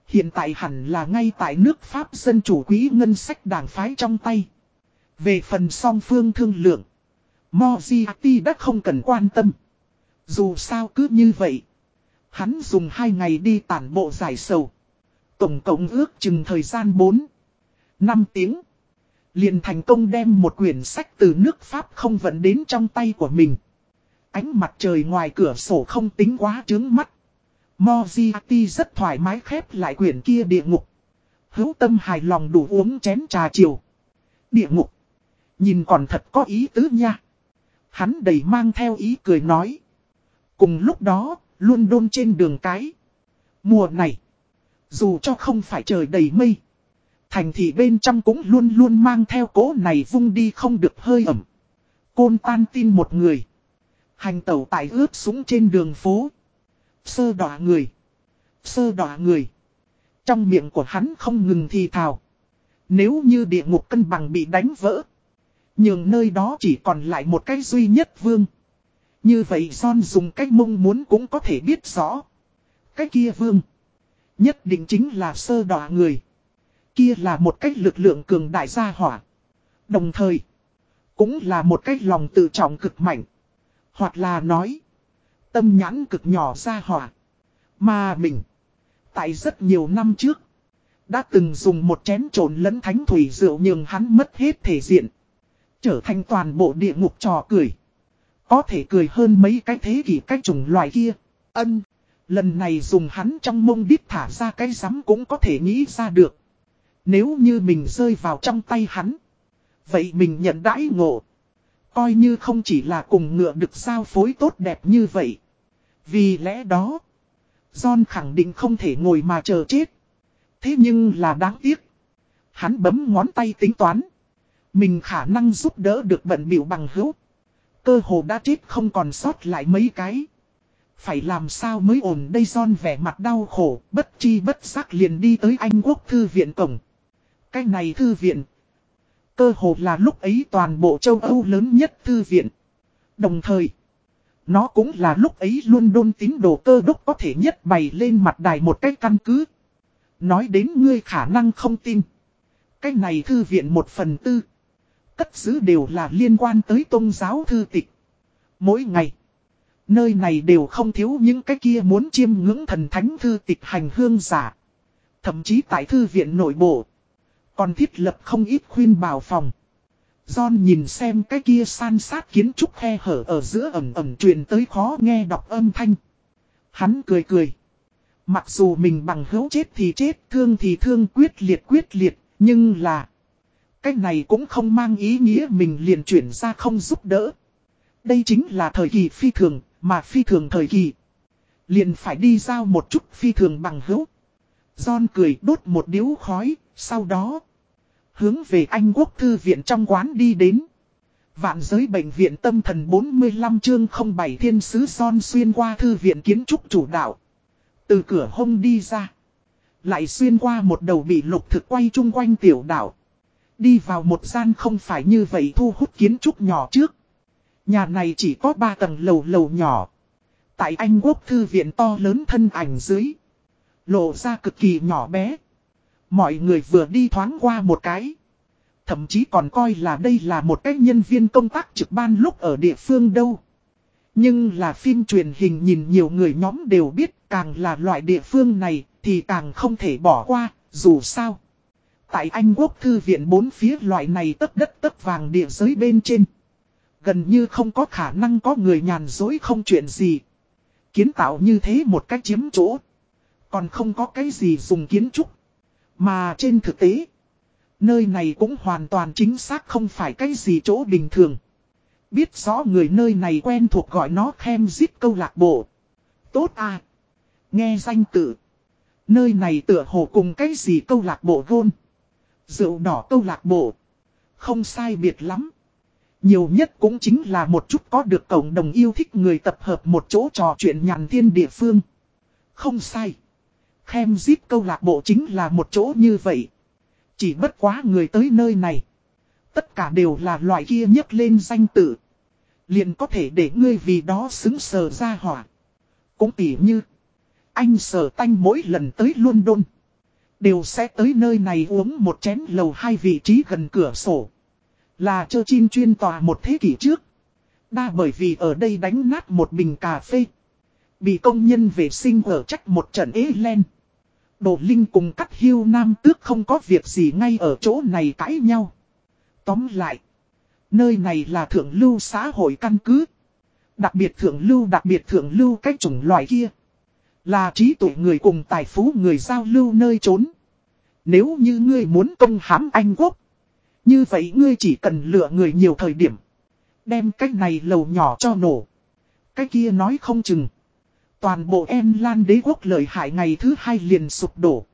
Hiện tại hẳn là ngay tại nước Pháp Dân Chủ Quỹ Ngân sách đảng phái trong tay. Về phần song phương thương lượng. Moziati đã không cần quan tâm. Dù sao cứ như vậy. Hắn dùng hai ngày đi tản bộ giải sầu. Tổng cộng ước chừng thời gian 4. 5 tiếng. Liền thành công đem một quyển sách từ nước Pháp không vận đến trong tay của mình. Ánh mặt trời ngoài cửa sổ không tính quá trướng mắt. Moziati rất thoải mái khép lại quyển kia địa ngục. Hữu tâm hài lòng đủ uống chén trà chiều. Địa ngục. Nhìn còn thật có ý tứ nha. Hắn đầy mang theo ý cười nói. Cùng lúc đó, luôn đôn trên đường cái. Mùa này, dù cho không phải trời đầy mây. Thành thị bên trong cũng luôn luôn mang theo cố này vung đi không được hơi ẩm. Côn tan tin một người. Hành tẩu tại ướp súng trên đường phố. Sơ đỏ người. Sơ đỏ người. Trong miệng của hắn không ngừng thì thào. Nếu như địa ngục cân bằng bị đánh vỡ. Nhưng nơi đó chỉ còn lại một cái duy nhất vương. Như vậy John dùng cách mông muốn cũng có thể biết rõ. Cái kia vương. Nhất định chính là sơ đỏ người. Kia là một cách lực lượng cường đại gia hỏa. Đồng thời. Cũng là một cách lòng tự trọng cực mạnh. Hoặc là nói. Tâm nhãn cực nhỏ gia hỏa. Mà mình. Tại rất nhiều năm trước. Đã từng dùng một chén trộn lẫn thánh thủy rượu nhưng hắn mất hết thể diện. Trở thành toàn bộ địa ngục trò cười. Có thể cười hơn mấy cái thế kỷ cách chủng loại kia. Ân. Lần này dùng hắn trong mông đít thả ra cái rắm cũng có thể nghĩ ra được. Nếu như mình rơi vào trong tay hắn. Vậy mình nhận đãi ngộ. Coi như không chỉ là cùng ngựa được sao phối tốt đẹp như vậy. Vì lẽ đó. John khẳng định không thể ngồi mà chờ chết. Thế nhưng là đáng tiếc. Hắn bấm ngón tay tính toán. Mình khả năng giúp đỡ được bận biểu bằng hữu. Cơ hồ đã chết không còn sót lại mấy cái. Phải làm sao mới ổn đây John vẻ mặt đau khổ, bất chi bất giác liền đi tới Anh Quốc Thư viện cổng. Cái này thư viện. Cơ hồ là lúc ấy toàn bộ châu Âu lớn nhất thư viện. Đồng thời, nó cũng là lúc ấy luôn đôn tín đồ cơ đốc có thể nhất bày lên mặt đài một cái căn cứ. Nói đến ngươi khả năng không tin. Cái này thư viện một phần tư. Cất giữ đều là liên quan tới tôn giáo thư tịch. Mỗi ngày. Nơi này đều không thiếu những cái kia muốn chiêm ngưỡng thần thánh thư tịch hành hương giả. Thậm chí tại thư viện nội bộ. Còn thiết lập không ít khuyên bảo phòng. John nhìn xem cái kia san sát kiến trúc khe hở ở giữa ẩm ẩm truyền tới khó nghe đọc âm thanh. Hắn cười cười. Mặc dù mình bằng hữu chết thì chết, thương thì thương quyết liệt quyết liệt, nhưng là... Cái này cũng không mang ý nghĩa mình liền chuyển ra không giúp đỡ. Đây chính là thời kỳ phi thường, mà phi thường thời kỳ. Liền phải đi giao một chút phi thường bằng hữu. John cười đốt một điếu khói, sau đó hướng về Anh Quốc Thư viện trong quán đi đến. Vạn giới bệnh viện tâm thần 45 chương 07 thiên sứ son xuyên qua thư viện kiến trúc chủ đạo. Từ cửa hông đi ra. Lại xuyên qua một đầu bị lục thực quay chung quanh tiểu đảo. Đi vào một gian không phải như vậy thu hút kiến trúc nhỏ trước. Nhà này chỉ có 3 tầng lầu lầu nhỏ. Tại Anh Quốc Thư viện to lớn thân ảnh dưới. Lộ ra cực kỳ nhỏ bé. Mọi người vừa đi thoáng qua một cái. Thậm chí còn coi là đây là một cái nhân viên công tác trực ban lúc ở địa phương đâu. Nhưng là phim truyền hình nhìn nhiều người nhóm đều biết càng là loại địa phương này thì càng không thể bỏ qua, dù sao. Tại Anh Quốc Thư viện bốn phía loại này tất đất tất vàng địa giới bên trên. Gần như không có khả năng có người nhàn dối không chuyện gì. Kiến tạo như thế một cách chiếm chỗ. Còn không có cái gì dùng kiến trúc. Mà trên thực tế, nơi này cũng hoàn toàn chính xác không phải cái gì chỗ bình thường. Biết rõ người nơi này quen thuộc gọi nó khem zip câu lạc bộ. Tốt à. Nghe danh tự. Nơi này tựa hồ cùng cái gì câu lạc bộ gôn. Rượu đỏ câu lạc bộ. Không sai biệt lắm. Nhiều nhất cũng chính là một chút có được cộng đồng yêu thích người tập hợp một chỗ trò chuyện nhàn thiên địa phương. Không sai. Khem zip câu lạc bộ chính là một chỗ như vậy. Chỉ bất quá người tới nơi này. Tất cả đều là loại kia nhấc lên danh tự. Liền có thể để ngươi vì đó xứng sờ ra hỏa. Cũng tỉ như. Anh sờ tanh mỗi lần tới London. Đều sẽ tới nơi này uống một chén lầu hai vị trí gần cửa sổ. Là chơ chin chuyên tòa một thế kỷ trước. Đa bởi vì ở đây đánh nát một bình cà phê. Bị công nhân vệ sinh ở trách một trận ế len. Đồ Linh cùng cắt hiêu nam tước không có việc gì ngay ở chỗ này cãi nhau. Tóm lại. Nơi này là thượng lưu xã hội căn cứ. Đặc biệt thượng lưu, đặc biệt thượng lưu cách chủng loại kia. Là trí tuệ người cùng tài phú người giao lưu nơi trốn. Nếu như ngươi muốn công hãm Anh Quốc. Như vậy ngươi chỉ cần lựa người nhiều thời điểm. Đem cách này lầu nhỏ cho nổ. Cái kia nói không chừng. Toàn bộ em lan đế quốc lợi hại ngày thứ hai liền sụp đổ.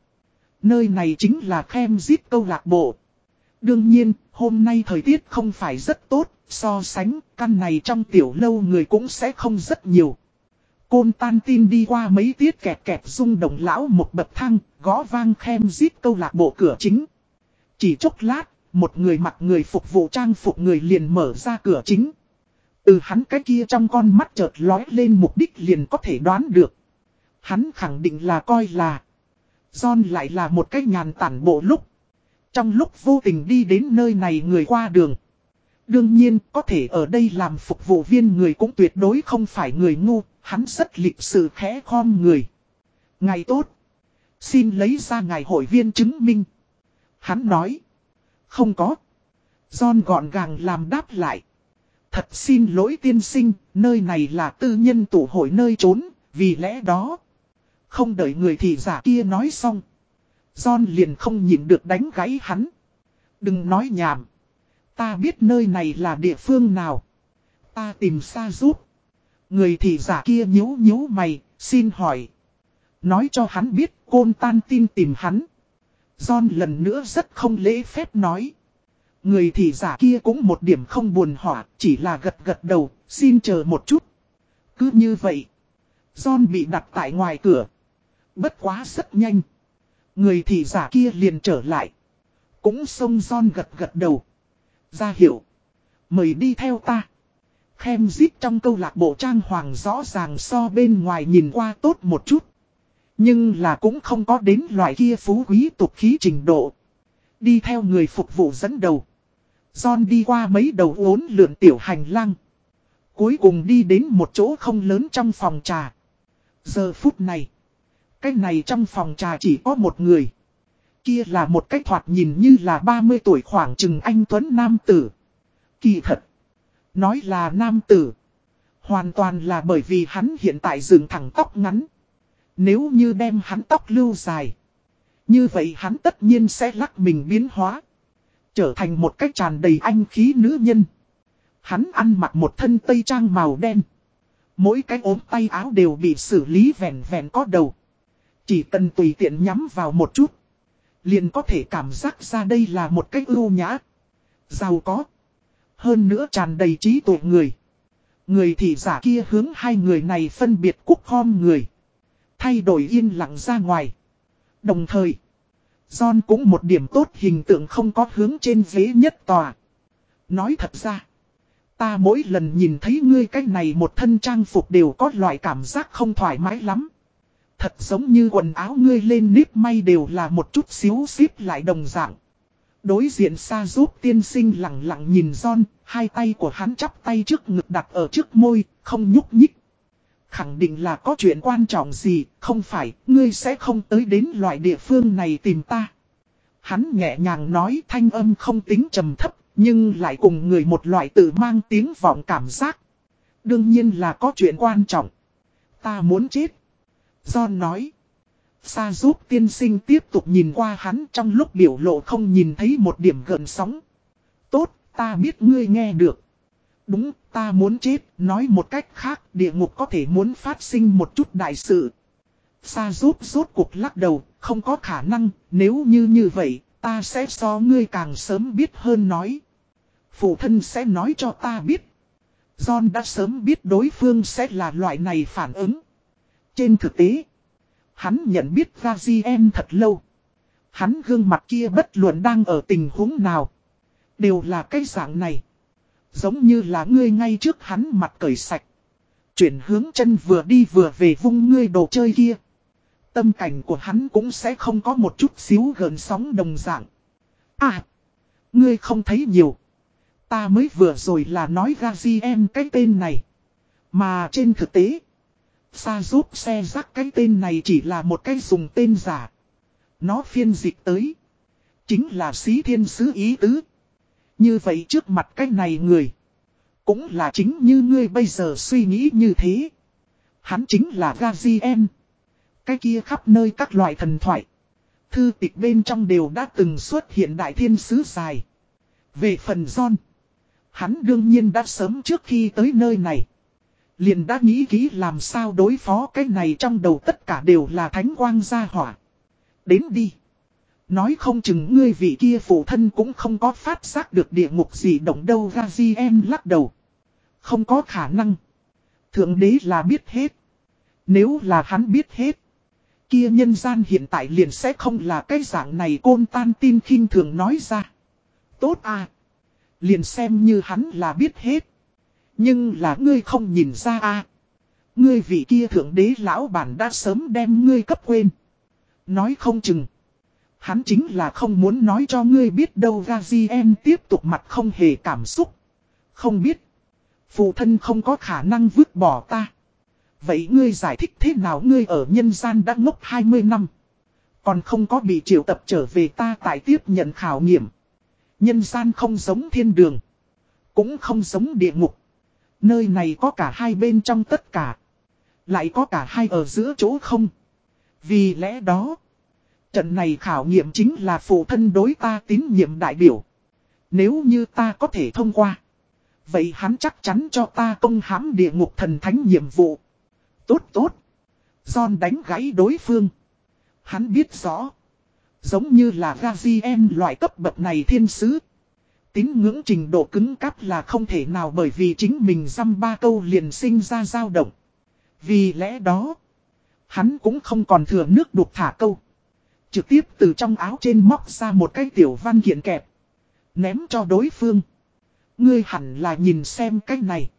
Nơi này chính là khem giết câu lạc bộ. Đương nhiên, hôm nay thời tiết không phải rất tốt, so sánh, căn này trong tiểu lâu người cũng sẽ không rất nhiều. Côn tan tin đi qua mấy tiết kẹt kẹt rung động lão một bậc thang, gõ vang khem giết câu lạc bộ cửa chính. Chỉ chốc lát, một người mặc người phục vụ trang phục người liền mở ra cửa chính. Từ hắn cái kia trong con mắt chợt lói lên mục đích liền có thể đoán được. Hắn khẳng định là coi là John lại là một cái nhàn tản bộ lúc. Trong lúc vô tình đi đến nơi này người qua đường. Đương nhiên có thể ở đây làm phục vụ viên người cũng tuyệt đối không phải người ngu, hắn rất lịch sự khẽ khom người. Ngày tốt. Xin lấy ra ngài hội viên chứng minh. Hắn nói. Không có. John gọn gàng làm đáp lại. Thật xin lỗi tiên sinh, nơi này là tư nhân tụ hội nơi trốn, vì lẽ đó. Không đợi người thị giả kia nói xong. John liền không nhịn được đánh gáy hắn. Đừng nói nhảm. Ta biết nơi này là địa phương nào. Ta tìm xa giúp. Người thị giả kia nhíu nhíu mày, xin hỏi. Nói cho hắn biết côn tan tin tìm hắn. John lần nữa rất không lễ phép nói. Người thị giả kia cũng một điểm không buồn hỏa, chỉ là gật gật đầu, xin chờ một chút. Cứ như vậy, John bị đặt tại ngoài cửa. Bất quá rất nhanh. Người thị giả kia liền trở lại. Cũng xông John gật gật đầu. Ra hiệu. Mời đi theo ta. Khem zip trong câu lạc bộ trang hoàng rõ ràng so bên ngoài nhìn qua tốt một chút. Nhưng là cũng không có đến loại kia phú quý tục khí trình độ. Đi theo người phục vụ dẫn đầu. John đi qua mấy đầu uốn lượn tiểu hành lang. Cuối cùng đi đến một chỗ không lớn trong phòng trà. Giờ phút này. Cái này trong phòng trà chỉ có một người. Kia là một cách thoạt nhìn như là 30 tuổi khoảng chừng anh Tuấn Nam Tử. Kỳ thật. Nói là Nam Tử. Hoàn toàn là bởi vì hắn hiện tại dựng thẳng tóc ngắn. Nếu như đem hắn tóc lưu dài. Như vậy hắn tất nhiên sẽ lắc mình biến hóa. Trở thành một cách tràn đầy anh khí nữ nhân. Hắn ăn mặc một thân tây trang màu đen. Mỗi cái ốm tay áo đều bị xử lý vẹn vẹn có đầu. Chỉ cần tùy tiện nhắm vào một chút. Liền có thể cảm giác ra đây là một cách ưu nhã. Giàu có. Hơn nữa tràn đầy trí tuệ người. Người thị giả kia hướng hai người này phân biệt cúc khom người. Thay đổi yên lặng ra ngoài. Đồng thời. John cũng một điểm tốt hình tượng không có hướng trên ghế nhất tòa. Nói thật ra. Ta mỗi lần nhìn thấy ngươi cách này một thân trang phục đều có loại cảm giác không thoải mái lắm. Thật giống như quần áo ngươi lên nếp may đều là một chút xíu xíp lại đồng dạng. Đối diện xa giúp tiên sinh lặng lặng nhìn John, hai tay của hắn chắp tay trước ngực đặt ở trước môi, không nhúc nhích. Khẳng định là có chuyện quan trọng gì, không phải, ngươi sẽ không tới đến loại địa phương này tìm ta. Hắn nhẹ nhàng nói thanh âm không tính trầm thấp, nhưng lại cùng người một loại tự mang tiếng vọng cảm giác. Đương nhiên là có chuyện quan trọng. Ta muốn chết. John nói. Sa giúp tiên sinh tiếp tục nhìn qua hắn trong lúc biểu lộ không nhìn thấy một điểm gần sóng. Tốt, ta biết ngươi nghe được. Đúng, ta muốn chết, nói một cách khác, địa ngục có thể muốn phát sinh một chút đại sự. Sa giúp rốt cuộc lắc đầu, không có khả năng, nếu như như vậy, ta sẽ so ngươi càng sớm biết hơn nói. Phụ thân sẽ nói cho ta biết. John đã sớm biết đối phương sẽ là loại này phản ứng. Trên thực tế, hắn nhận biết Gazien thật lâu. Hắn gương mặt kia bất luận đang ở tình huống nào. Đều là cái dạng này. Giống như là ngươi ngay trước hắn mặt cởi sạch. Chuyển hướng chân vừa đi vừa về vung ngươi đồ chơi kia. Tâm cảnh của hắn cũng sẽ không có một chút xíu gần sóng đồng dạng. À! Ngươi không thấy nhiều. Ta mới vừa rồi là nói Gazien cái tên này. Mà trên thực tế. Sa giúp xe rắc cái tên này chỉ là một cái dùng tên giả. Nó phiên dịch tới. Chính là sĩ thiên sứ ý tứ. Như vậy trước mặt cái này người. Cũng là chính như ngươi bây giờ suy nghĩ như thế. Hắn chính là Gazien. Cái kia khắp nơi các loại thần thoại. Thư tịch bên trong đều đã từng xuất hiện đại thiên sứ dài. Về phần John. Hắn đương nhiên đã sớm trước khi tới nơi này. Liền đã nghĩ kỹ làm sao đối phó cái này trong đầu tất cả đều là thánh quang gia hỏa. Đến đi. Nói không chừng ngươi vị kia phụ thân cũng không có phát giác được địa ngục gì động đâu ra gì em lắc đầu. Không có khả năng. Thượng đế là biết hết. Nếu là hắn biết hết. Kia nhân gian hiện tại liền sẽ không là cái dạng này, côn tan tin khinh thường nói ra. Tốt à. Liền xem như hắn là biết hết. Nhưng là ngươi không nhìn ra à. Ngươi vị kia thượng đế lão bản đã sớm đem ngươi cấp quên. Nói không chừng. Hắn chính là không muốn nói cho ngươi biết đâu Gazien tiếp tục mặt không hề cảm xúc. Không biết. Phụ thân không có khả năng vứt bỏ ta. Vậy ngươi giải thích thế nào ngươi ở nhân gian đã ngốc 20 năm. Còn không có bị triệu tập trở về ta tại tiếp nhận khảo nghiệm. Nhân gian không giống thiên đường. Cũng không giống địa ngục. Nơi này có cả hai bên trong tất cả. Lại có cả hai ở giữa chỗ không. Vì lẽ đó. Trận này khảo nghiệm chính là phụ thân đối ta tín nhiệm đại biểu. Nếu như ta có thể thông qua. Vậy hắn chắc chắn cho ta công hãm địa ngục thần thánh nhiệm vụ. Tốt tốt. John đánh gãy đối phương. Hắn biết rõ. Giống như là Gazien loại cấp bậc này thiên sứ. Tín ngưỡng trình độ cứng cáp là không thể nào bởi vì chính mình dăm ba câu liền sinh ra dao động. Vì lẽ đó, hắn cũng không còn thừa nước đục thả câu. Trực tiếp từ trong áo trên móc ra một cái tiểu văn kiện kẹp. Ném cho đối phương. Ngươi hẳn là nhìn xem cái này.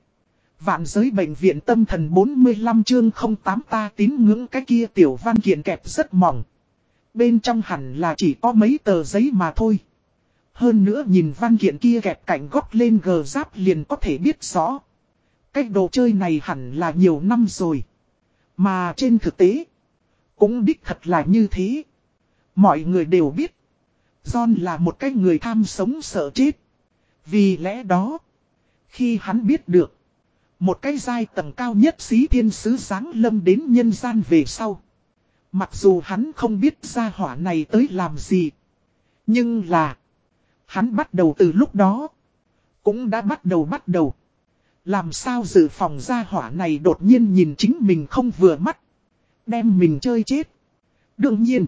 Vạn giới bệnh viện tâm thần 45 chương 08 ta tín ngưỡng cái kia tiểu văn kiện kẹp rất mỏng. Bên trong hẳn là chỉ có mấy tờ giấy mà thôi. Hơn nữa nhìn văn kiện kia kẹp cạnh góc lên gờ giáp liền có thể biết rõ. cách đồ chơi này hẳn là nhiều năm rồi. Mà trên thực tế, cũng đích thật là như thế. Mọi người đều biết, John là một cái người tham sống sợ chết. Vì lẽ đó, khi hắn biết được, một cái giai tầng cao nhất xí thiên sứ sáng lâm đến nhân gian về sau. Mặc dù hắn không biết gia hỏa này tới làm gì. Nhưng là, hắn bắt đầu từ lúc đó, cũng đã bắt đầu bắt đầu. Làm sao dự phòng gia hỏa này đột nhiên nhìn chính mình không vừa mắt. Đem mình chơi chết. Đương nhiên.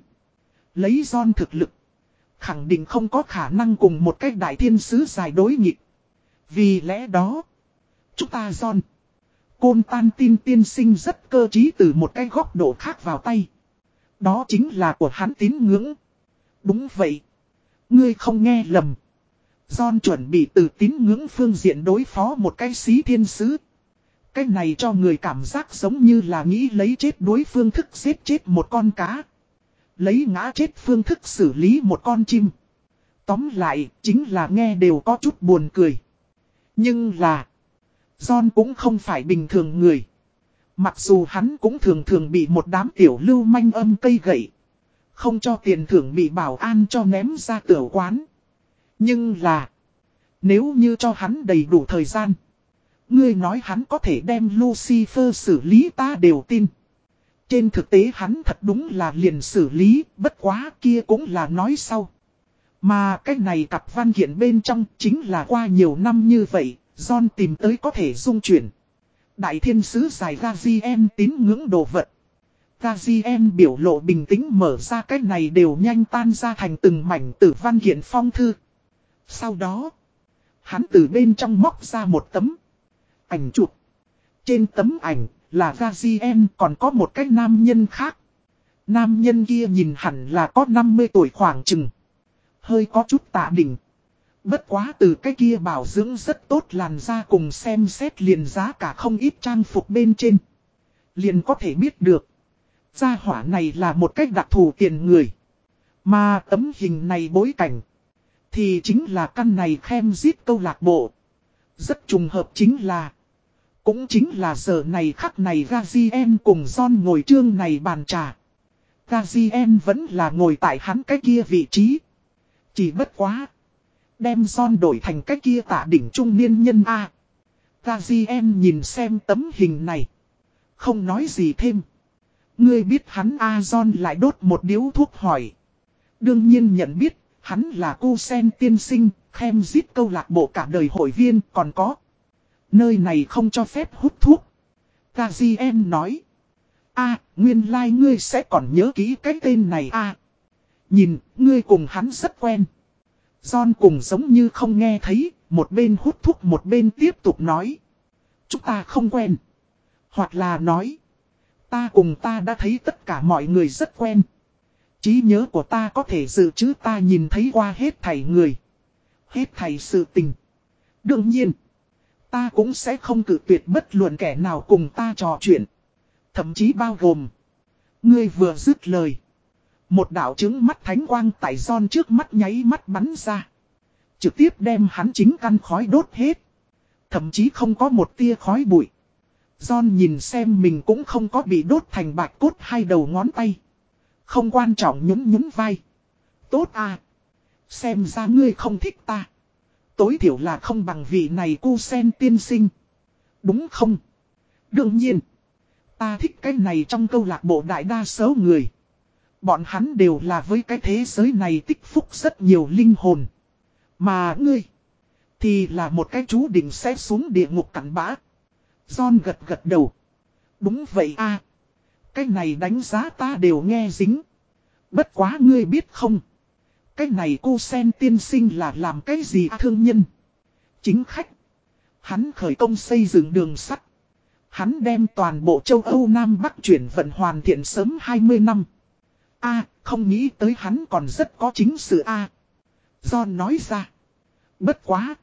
Lấy John thực lực. Khẳng định không có khả năng cùng một cách đại thiên sứ giải đối nghịch. Vì lẽ đó. Chúng ta John. Côn tan tin tiên sinh rất cơ trí từ một cái góc độ khác vào tay. Đó chính là của hắn tín ngưỡng. Đúng vậy. Ngươi không nghe lầm. John chuẩn bị từ tín ngưỡng phương diện đối phó một cái xí thiên sứ. Cái này cho người cảm giác giống như là nghĩ lấy chết đối phương thức giết chết một con cá. Lấy ngã chết phương thức xử lý một con chim. Tóm lại, chính là nghe đều có chút buồn cười. Nhưng là, John cũng không phải bình thường người. Mặc dù hắn cũng thường thường bị một đám tiểu lưu manh âm cây gậy. Không cho tiền thưởng bị bảo an cho ném ra tiểu quán. Nhưng là, nếu như cho hắn đầy đủ thời gian, ngươi nói hắn có thể đem Lucifer xử lý ta đều tin. Trên thực tế hắn thật đúng là liền xử lý, bất quá kia cũng là nói sau. Mà cái này cặp văn kiện bên trong chính là qua nhiều năm như vậy, John tìm tới có thể dung chuyển. Đại thiên sứ giải Gazien tín ngưỡng đồ vật. Gazien biểu lộ bình tĩnh mở ra cái này đều nhanh tan ra thành từng mảnh tử văn kiện phong thư. Sau đó, hắn từ bên trong móc ra một tấm ảnh chụp. Trên tấm ảnh là Gazien còn có một cái nam nhân khác. Nam nhân kia nhìn hẳn là có 50 tuổi khoảng chừng. Hơi có chút tạ đỉnh. Bất quá từ cái kia bảo dưỡng rất tốt làn da cùng xem xét liền giá cả không ít trang phục bên trên. Liền có thể biết được. Gia hỏa này là một cách đặc thù tiền người. Mà tấm hình này bối cảnh. Thì chính là căn này khem giết câu lạc bộ. Rất trùng hợp chính là. Cũng chính là giờ này khắc này Gazien cùng John ngồi trương này bàn trà. Gazien vẫn là ngồi tại hắn cái kia vị trí. Chỉ bất quá. Đem John đổi thành cái kia tạ đỉnh trung niên nhân A. Gazien nhìn xem tấm hình này. Không nói gì thêm. Ngươi biết hắn A John lại đốt một điếu thuốc hỏi. Đương nhiên nhận biết Hắn là cô sen tiên sinh, khem giết câu lạc bộ cả đời hội viên còn có. Nơi này không cho phép hút thuốc. Gazien nói. a nguyên lai like ngươi sẽ còn nhớ kỹ cái tên này a Nhìn, ngươi cùng hắn rất quen. John cùng giống như không nghe thấy, một bên hút thuốc một bên tiếp tục nói. Chúng ta không quen. Hoặc là nói. Ta cùng ta đã thấy tất cả mọi người rất quen. trí nhớ của ta có thể dự trữ ta nhìn thấy qua hết thảy người. Hết thảy sự tình. Đương nhiên. Ta cũng sẽ không cự tuyệt bất luận kẻ nào cùng ta trò chuyện. Thậm chí bao gồm. Ngươi vừa dứt lời. Một đạo chứng mắt thánh quang tại son trước mắt nháy mắt bắn ra. Trực tiếp đem hắn chính căn khói đốt hết. Thậm chí không có một tia khói bụi. John nhìn xem mình cũng không có bị đốt thành bạch cốt hai đầu ngón tay. Không quan trọng nhún nhún vai. Tốt à. Xem ra ngươi không thích ta. Tối thiểu là không bằng vị này cu sen tiên sinh. Đúng không? Đương nhiên. Ta thích cái này trong câu lạc bộ đại đa số người. Bọn hắn đều là với cái thế giới này tích phúc rất nhiều linh hồn. Mà ngươi. Thì là một cái chú định sẽ xuống địa ngục cắn bã. John gật gật đầu. Đúng vậy a Cái này đánh giá ta đều nghe dính. Bất quá ngươi biết không. Cái này cô sen tiên sinh là làm cái gì à, thương nhân. Chính khách. Hắn khởi công xây dựng đường sắt. Hắn đem toàn bộ châu Âu Nam Bắc chuyển vận hoàn thiện sớm 20 năm. A, không nghĩ tới hắn còn rất có chính sự A. John nói ra. Bất quá.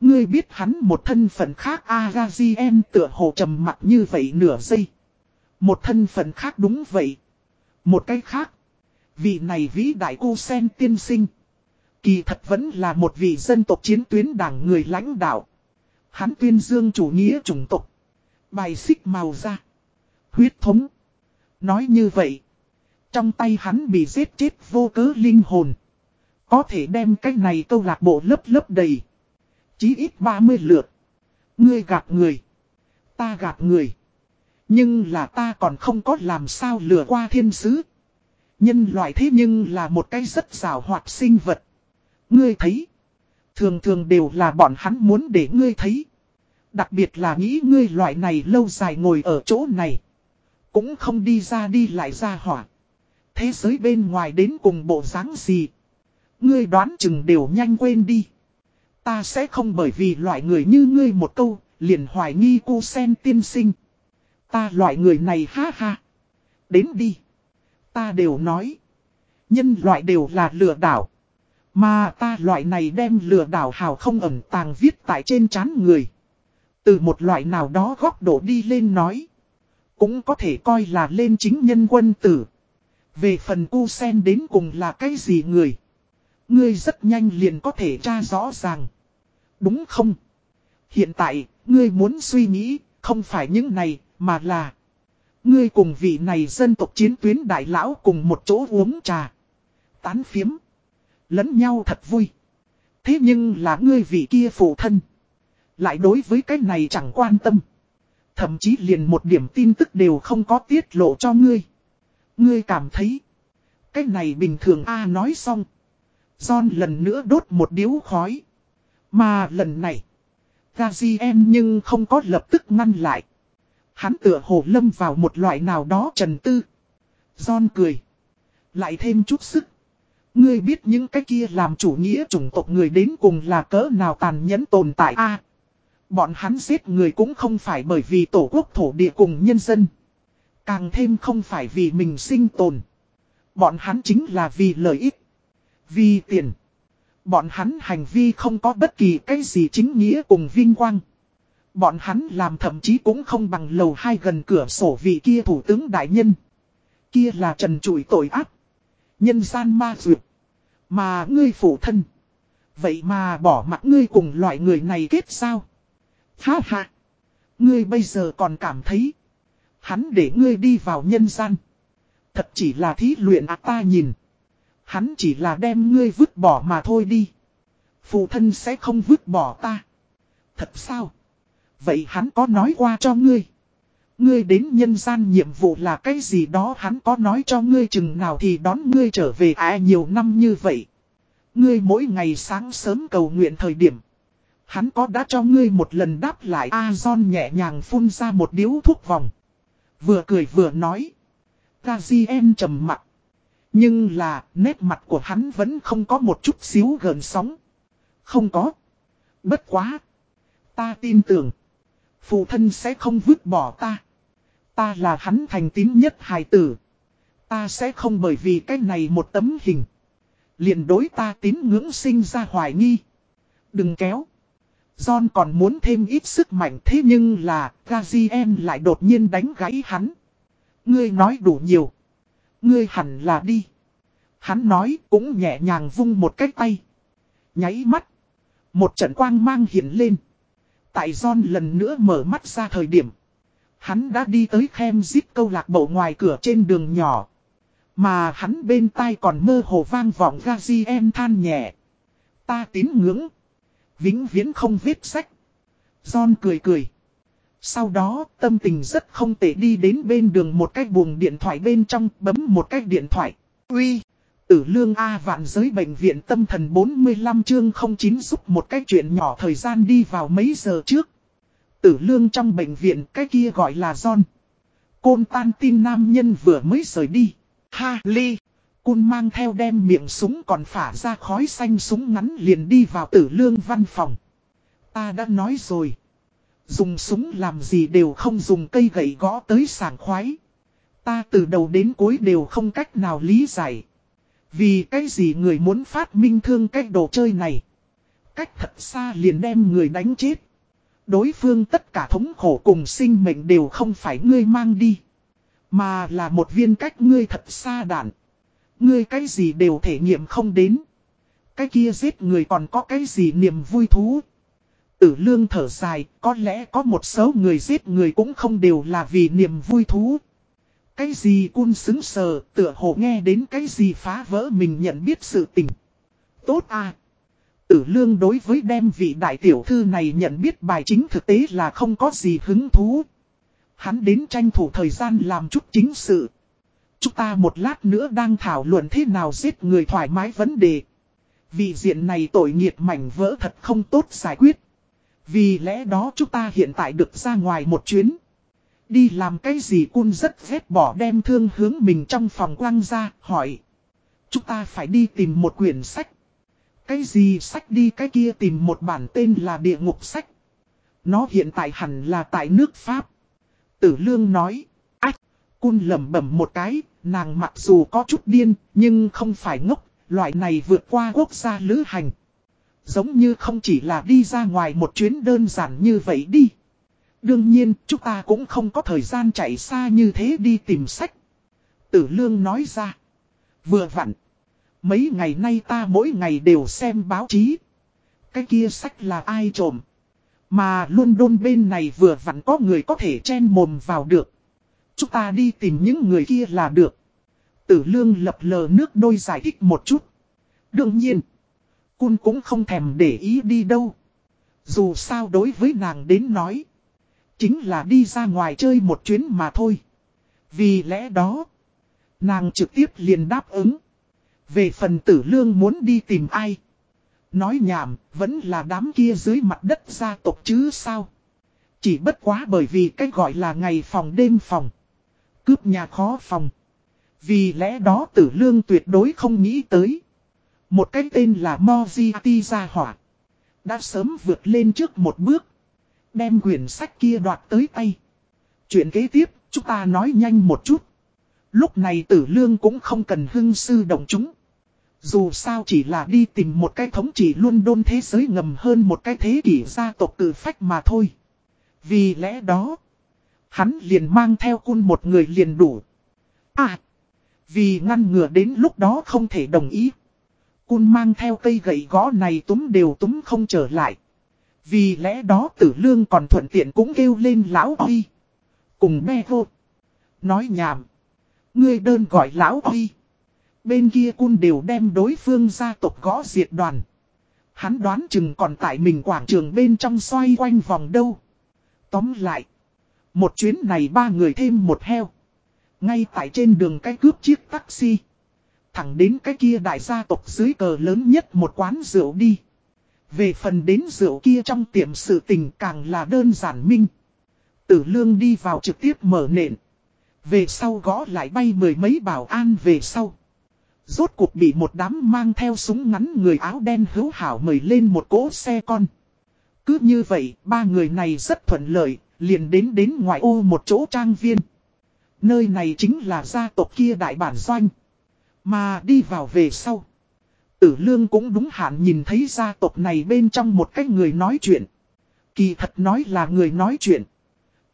Ngươi biết hắn một thân phận khác Agazien tựa hồ trầm mặt như vậy nửa giây. Một thân phận khác đúng vậy. Một cái khác. Vị này vĩ đại cu sen tiên sinh. Kỳ thật vẫn là một vị dân tộc chiến tuyến đảng người lãnh đạo. Hắn tuyên dương chủ nghĩa chủng tộc. Bài xích màu da. Huyết thống. Nói như vậy. Trong tay hắn bị giết chết vô cớ linh hồn. Có thể đem cái này câu lạc bộ lấp lấp đầy. Chí ít 30 lượt. Ngươi gạt người. Ta gạt người. Nhưng là ta còn không có làm sao lừa qua thiên sứ. Nhân loại thế nhưng là một cái rất rào hoạt sinh vật. Ngươi thấy. Thường thường đều là bọn hắn muốn để ngươi thấy. Đặc biệt là nghĩ ngươi loại này lâu dài ngồi ở chỗ này. Cũng không đi ra đi lại ra hỏa. Thế giới bên ngoài đến cùng bộ dáng gì. Ngươi đoán chừng đều nhanh quên đi. Ta sẽ không bởi vì loại người như ngươi một câu, liền hoài nghi cô sen tiên sinh. Ta loại người này ha ha. Đến đi. Ta đều nói. Nhân loại đều là lừa đảo. Mà ta loại này đem lừa đảo hào không ẩn tàng viết tại trên trán người. Từ một loại nào đó góc độ đi lên nói. Cũng có thể coi là lên chính nhân quân tử. Về phần cu sen đến cùng là cái gì người. Ngươi rất nhanh liền có thể tra rõ ràng. Đúng không? Hiện tại, ngươi muốn suy nghĩ, không phải những này, mà là... Ngươi cùng vị này dân tộc chiến tuyến đại lão cùng một chỗ uống trà. Tán phiếm. Lẫn nhau thật vui. Thế nhưng là ngươi vị kia phụ thân. Lại đối với cái này chẳng quan tâm. Thậm chí liền một điểm tin tức đều không có tiết lộ cho ngươi. Ngươi cảm thấy. Cái này bình thường A nói xong. John lần nữa đốt một điếu khói. Mà lần này. Gazien nhưng không có lập tức ngăn lại. Hắn tựa hồ lâm vào một loại nào đó trần tư. John cười. Lại thêm chút sức. Ngươi biết những cái kia làm chủ nghĩa chủng tộc người đến cùng là cỡ nào tàn nhẫn tồn tại a Bọn hắn giết người cũng không phải bởi vì tổ quốc thổ địa cùng nhân dân. Càng thêm không phải vì mình sinh tồn. Bọn hắn chính là vì lợi ích. Vì tiền. Bọn hắn hành vi không có bất kỳ cái gì chính nghĩa cùng vinh quang. Bọn hắn làm thậm chí cũng không bằng lầu hai gần cửa sổ vị kia thủ tướng đại nhân. Kia là trần trụi tội ác. Nhân gian ma dược. Mà ngươi phụ thân. Vậy mà bỏ mặt ngươi cùng loại người này kết sao? Ha ha. Ngươi bây giờ còn cảm thấy. Hắn để ngươi đi vào nhân gian. Thật chỉ là thí luyện à ta nhìn. Hắn chỉ là đem ngươi vứt bỏ mà thôi đi. Phụ thân sẽ không vứt bỏ ta. Thật sao? Vậy hắn có nói qua cho ngươi. Ngươi đến nhân gian nhiệm vụ là cái gì đó hắn có nói cho ngươi chừng nào thì đón ngươi trở về à nhiều năm như vậy. Ngươi mỗi ngày sáng sớm cầu nguyện thời điểm. Hắn có đã cho ngươi một lần đáp lại A John nhẹ nhàng phun ra một điếu thuốc vòng. Vừa cười vừa nói. Gazien trầm mặt. Nhưng là, nét mặt của hắn vẫn không có một chút xíu gần sóng. Không có. Bất quá. Ta tin tưởng. Phụ thân sẽ không vứt bỏ ta. Ta là hắn thành tín nhất hài tử. Ta sẽ không bởi vì cái này một tấm hình. liền đối ta tín ngưỡng sinh ra hoài nghi. Đừng kéo. John còn muốn thêm ít sức mạnh thế nhưng là Gazien lại đột nhiên đánh gãy hắn. Ngươi nói đủ nhiều. Ngươi hẳn là đi. Hắn nói cũng nhẹ nhàng vung một cái tay. Nháy mắt. Một trận quang mang hiện lên. Tại John lần nữa mở mắt ra thời điểm. Hắn đã đi tới khem giết câu lạc bộ ngoài cửa trên đường nhỏ. Mà hắn bên tai còn mơ hồ vang vọng Gazien than nhẹ. Ta tín ngưỡng. Vĩnh viễn không viết sách. John cười cười. Sau đó, tâm tình rất không tệ đi đến bên đường một cái buồng điện thoại bên trong, bấm một cái điện thoại. Uy, tử lương A vạn giới bệnh viện tâm thần 45 chương 09 giúp một cái chuyện nhỏ thời gian đi vào mấy giờ trước. Tử lương trong bệnh viện cái kia gọi là John. Côn tan tin nam nhân vừa mới rời đi. Ha, ly. côn mang theo đem miệng súng còn phả ra khói xanh súng ngắn liền đi vào tử lương văn phòng. Ta đã nói rồi. Dùng súng làm gì đều không dùng cây gậy gõ tới sảng khoái. Ta từ đầu đến cuối đều không cách nào lý giải. Vì cái gì người muốn phát minh thương cái đồ chơi này. Cách thật xa liền đem người đánh chết. Đối phương tất cả thống khổ cùng sinh mệnh đều không phải ngươi mang đi. Mà là một viên cách ngươi thật xa đạn. Ngươi cái gì đều thể nghiệm không đến. Cái kia giết người còn có cái gì niềm vui thú. Tử lương thở dài, có lẽ có một số người giết người cũng không đều là vì niềm vui thú. Cái gì cun xứng sờ, tựa hồ nghe đến cái gì phá vỡ mình nhận biết sự tình. Tốt à. Tử lương đối với đem vị đại tiểu thư này nhận biết bài chính thực tế là không có gì hứng thú. Hắn đến tranh thủ thời gian làm chút chính sự. Chúng ta một lát nữa đang thảo luận thế nào giết người thoải mái vấn đề. Vì diện này tội nghiệt mảnh vỡ thật không tốt giải quyết. Vì lẽ đó chúng ta hiện tại được ra ngoài một chuyến. Đi làm cái gì cun rất ghét bỏ đem thương hướng mình trong phòng quăng ra, hỏi. Chúng ta phải đi tìm một quyển sách. Cái gì sách đi cái kia tìm một bản tên là địa ngục sách. Nó hiện tại hẳn là tại nước Pháp. Tử Lương nói. Ách, cun lầm bẩm một cái, nàng mặc dù có chút điên, nhưng không phải ngốc, loại này vượt qua quốc gia lữ hành. Giống như không chỉ là đi ra ngoài một chuyến đơn giản như vậy đi. Đương nhiên, chúng ta cũng không có thời gian chạy xa như thế đi tìm sách. Tử Lương nói ra. Vừa vặn. Mấy ngày nay ta mỗi ngày đều xem báo chí. Cái kia sách là ai trộm. Mà luôn đôn bên này vừa vặn có người có thể chen mồm vào được. Chúng ta đi tìm những người kia là được. Tử lương lập lờ nước đôi giải thích một chút. Đương nhiên. Cun cũng không thèm để ý đi đâu. Dù sao đối với nàng đến nói. Chính là đi ra ngoài chơi một chuyến mà thôi. Vì lẽ đó. Nàng trực tiếp liền đáp ứng. Về phần tử lương muốn đi tìm ai. Nói nhảm, vẫn là đám kia dưới mặt đất gia tộc chứ sao. Chỉ bất quá bởi vì cách gọi là ngày phòng đêm phòng. Cướp nhà khó phòng. Vì lẽ đó tử lương tuyệt đối không nghĩ tới. Một cái tên là Moziati ra hỏa. Đã sớm vượt lên trước một bước. Đem quyển sách kia đoạt tới tay. Chuyện kế tiếp, chúng ta nói nhanh một chút. Lúc này tử lương cũng không cần hưng sư động chúng. Dù sao chỉ là đi tìm một cái thống trị luôn đôn thế giới ngầm hơn một cái thế kỷ gia tộc cử phách mà thôi. Vì lẽ đó, hắn liền mang theo cun một người liền đủ. À, vì ngăn ngừa đến lúc đó không thể đồng ý. Cun mang theo cây gậy gõ này túm đều túm không trở lại. Vì lẽ đó tử lương còn thuận tiện cũng kêu lên lão Huy. Cùng me hô Nói nhảm. Ngươi đơn gọi lão Huy. Bên kia cun đều đem đối phương gia tộc gõ diệt đoàn. Hắn đoán chừng còn tại mình quảng trường bên trong xoay quanh vòng đâu. Tóm lại. Một chuyến này ba người thêm một heo. Ngay tại trên đường cái cướp chiếc taxi. Thẳng đến cái kia đại gia tộc dưới cờ lớn nhất một quán rượu đi. Về phần đến rượu kia trong tiệm sự tình càng là đơn giản minh. Tử lương đi vào trực tiếp mở nện. Về sau gõ lại bay mười mấy bảo an về sau. Rốt cuộc bị một đám mang theo súng ngắn người áo đen hữu hảo mời lên một cỗ xe con. Cứ như vậy, ba người này rất thuận lợi, liền đến đến ngoại ô một chỗ trang viên. Nơi này chính là gia tộc kia đại bản doanh. Mà đi vào về sau. Tử lương cũng đúng hạn nhìn thấy gia tộc này bên trong một cái người nói chuyện. Kỳ thật nói là người nói chuyện.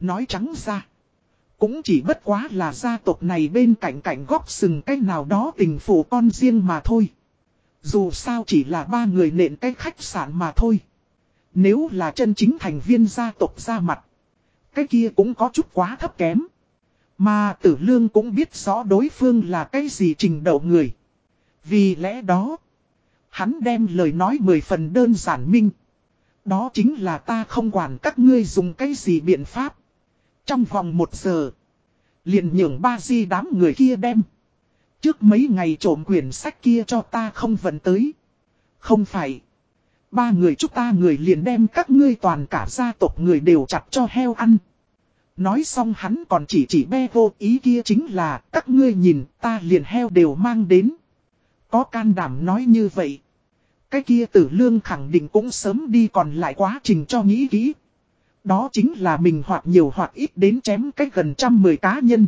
Nói trắng ra. Cũng chỉ bất quá là gia tộc này bên cạnh cạnh góc sừng cái nào đó tình phụ con riêng mà thôi. Dù sao chỉ là ba người nện cái khách sạn mà thôi. Nếu là chân chính thành viên gia tộc ra mặt. Cái kia cũng có chút quá thấp kém. Mà tử lương cũng biết rõ đối phương là cái gì trình độ người. Vì lẽ đó, hắn đem lời nói mười phần đơn giản minh. Đó chính là ta không quản các ngươi dùng cái gì biện pháp. Trong vòng một giờ, liền nhường ba di đám người kia đem. Trước mấy ngày trộm quyển sách kia cho ta không vận tới. Không phải. Ba người chúng ta người liền đem các ngươi toàn cả gia tộc người đều chặt cho heo ăn. Nói xong hắn còn chỉ chỉ be vô ý kia chính là các ngươi nhìn ta liền heo đều mang đến. Có can đảm nói như vậy. Cái kia tử lương khẳng định cũng sớm đi còn lại quá trình cho nghĩ kỹ. Đó chính là mình hoặc nhiều hoặc ít đến chém cách gần trăm mười cá nhân.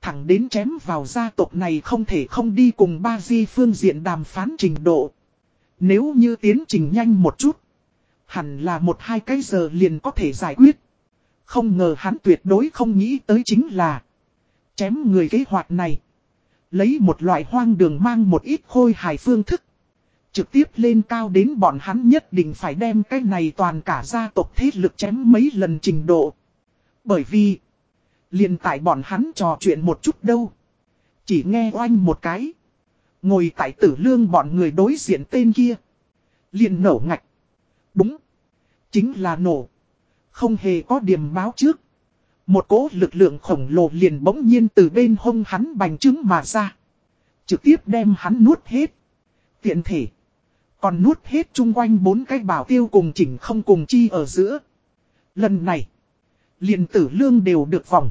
Thẳng đến chém vào gia tộc này không thể không đi cùng ba di phương diện đàm phán trình độ. Nếu như tiến trình nhanh một chút. Hẳn là một hai cái giờ liền có thể giải quyết. Không ngờ hắn tuyệt đối không nghĩ tới chính là chém người kế hoạch này. Lấy một loại hoang đường mang một ít khôi hài phương thức. Trực tiếp lên cao đến bọn hắn nhất định phải đem cái này toàn cả gia tộc thế lực chém mấy lần trình độ. Bởi vì, liền tại bọn hắn trò chuyện một chút đâu. Chỉ nghe oanh một cái. Ngồi tại tử lương bọn người đối diện tên kia. Liền nổ ngạch. Đúng. Chính là nổ. Không hề có điểm báo trước. Một cỗ lực lượng khổng lồ liền bỗng nhiên từ bên hông hắn bành trứng mà ra. Trực tiếp đem hắn nuốt hết. Tiện thể. Còn nuốt hết chung quanh bốn cái bảo tiêu cùng chỉnh không cùng chi ở giữa. Lần này. Liền tử lương đều được vòng.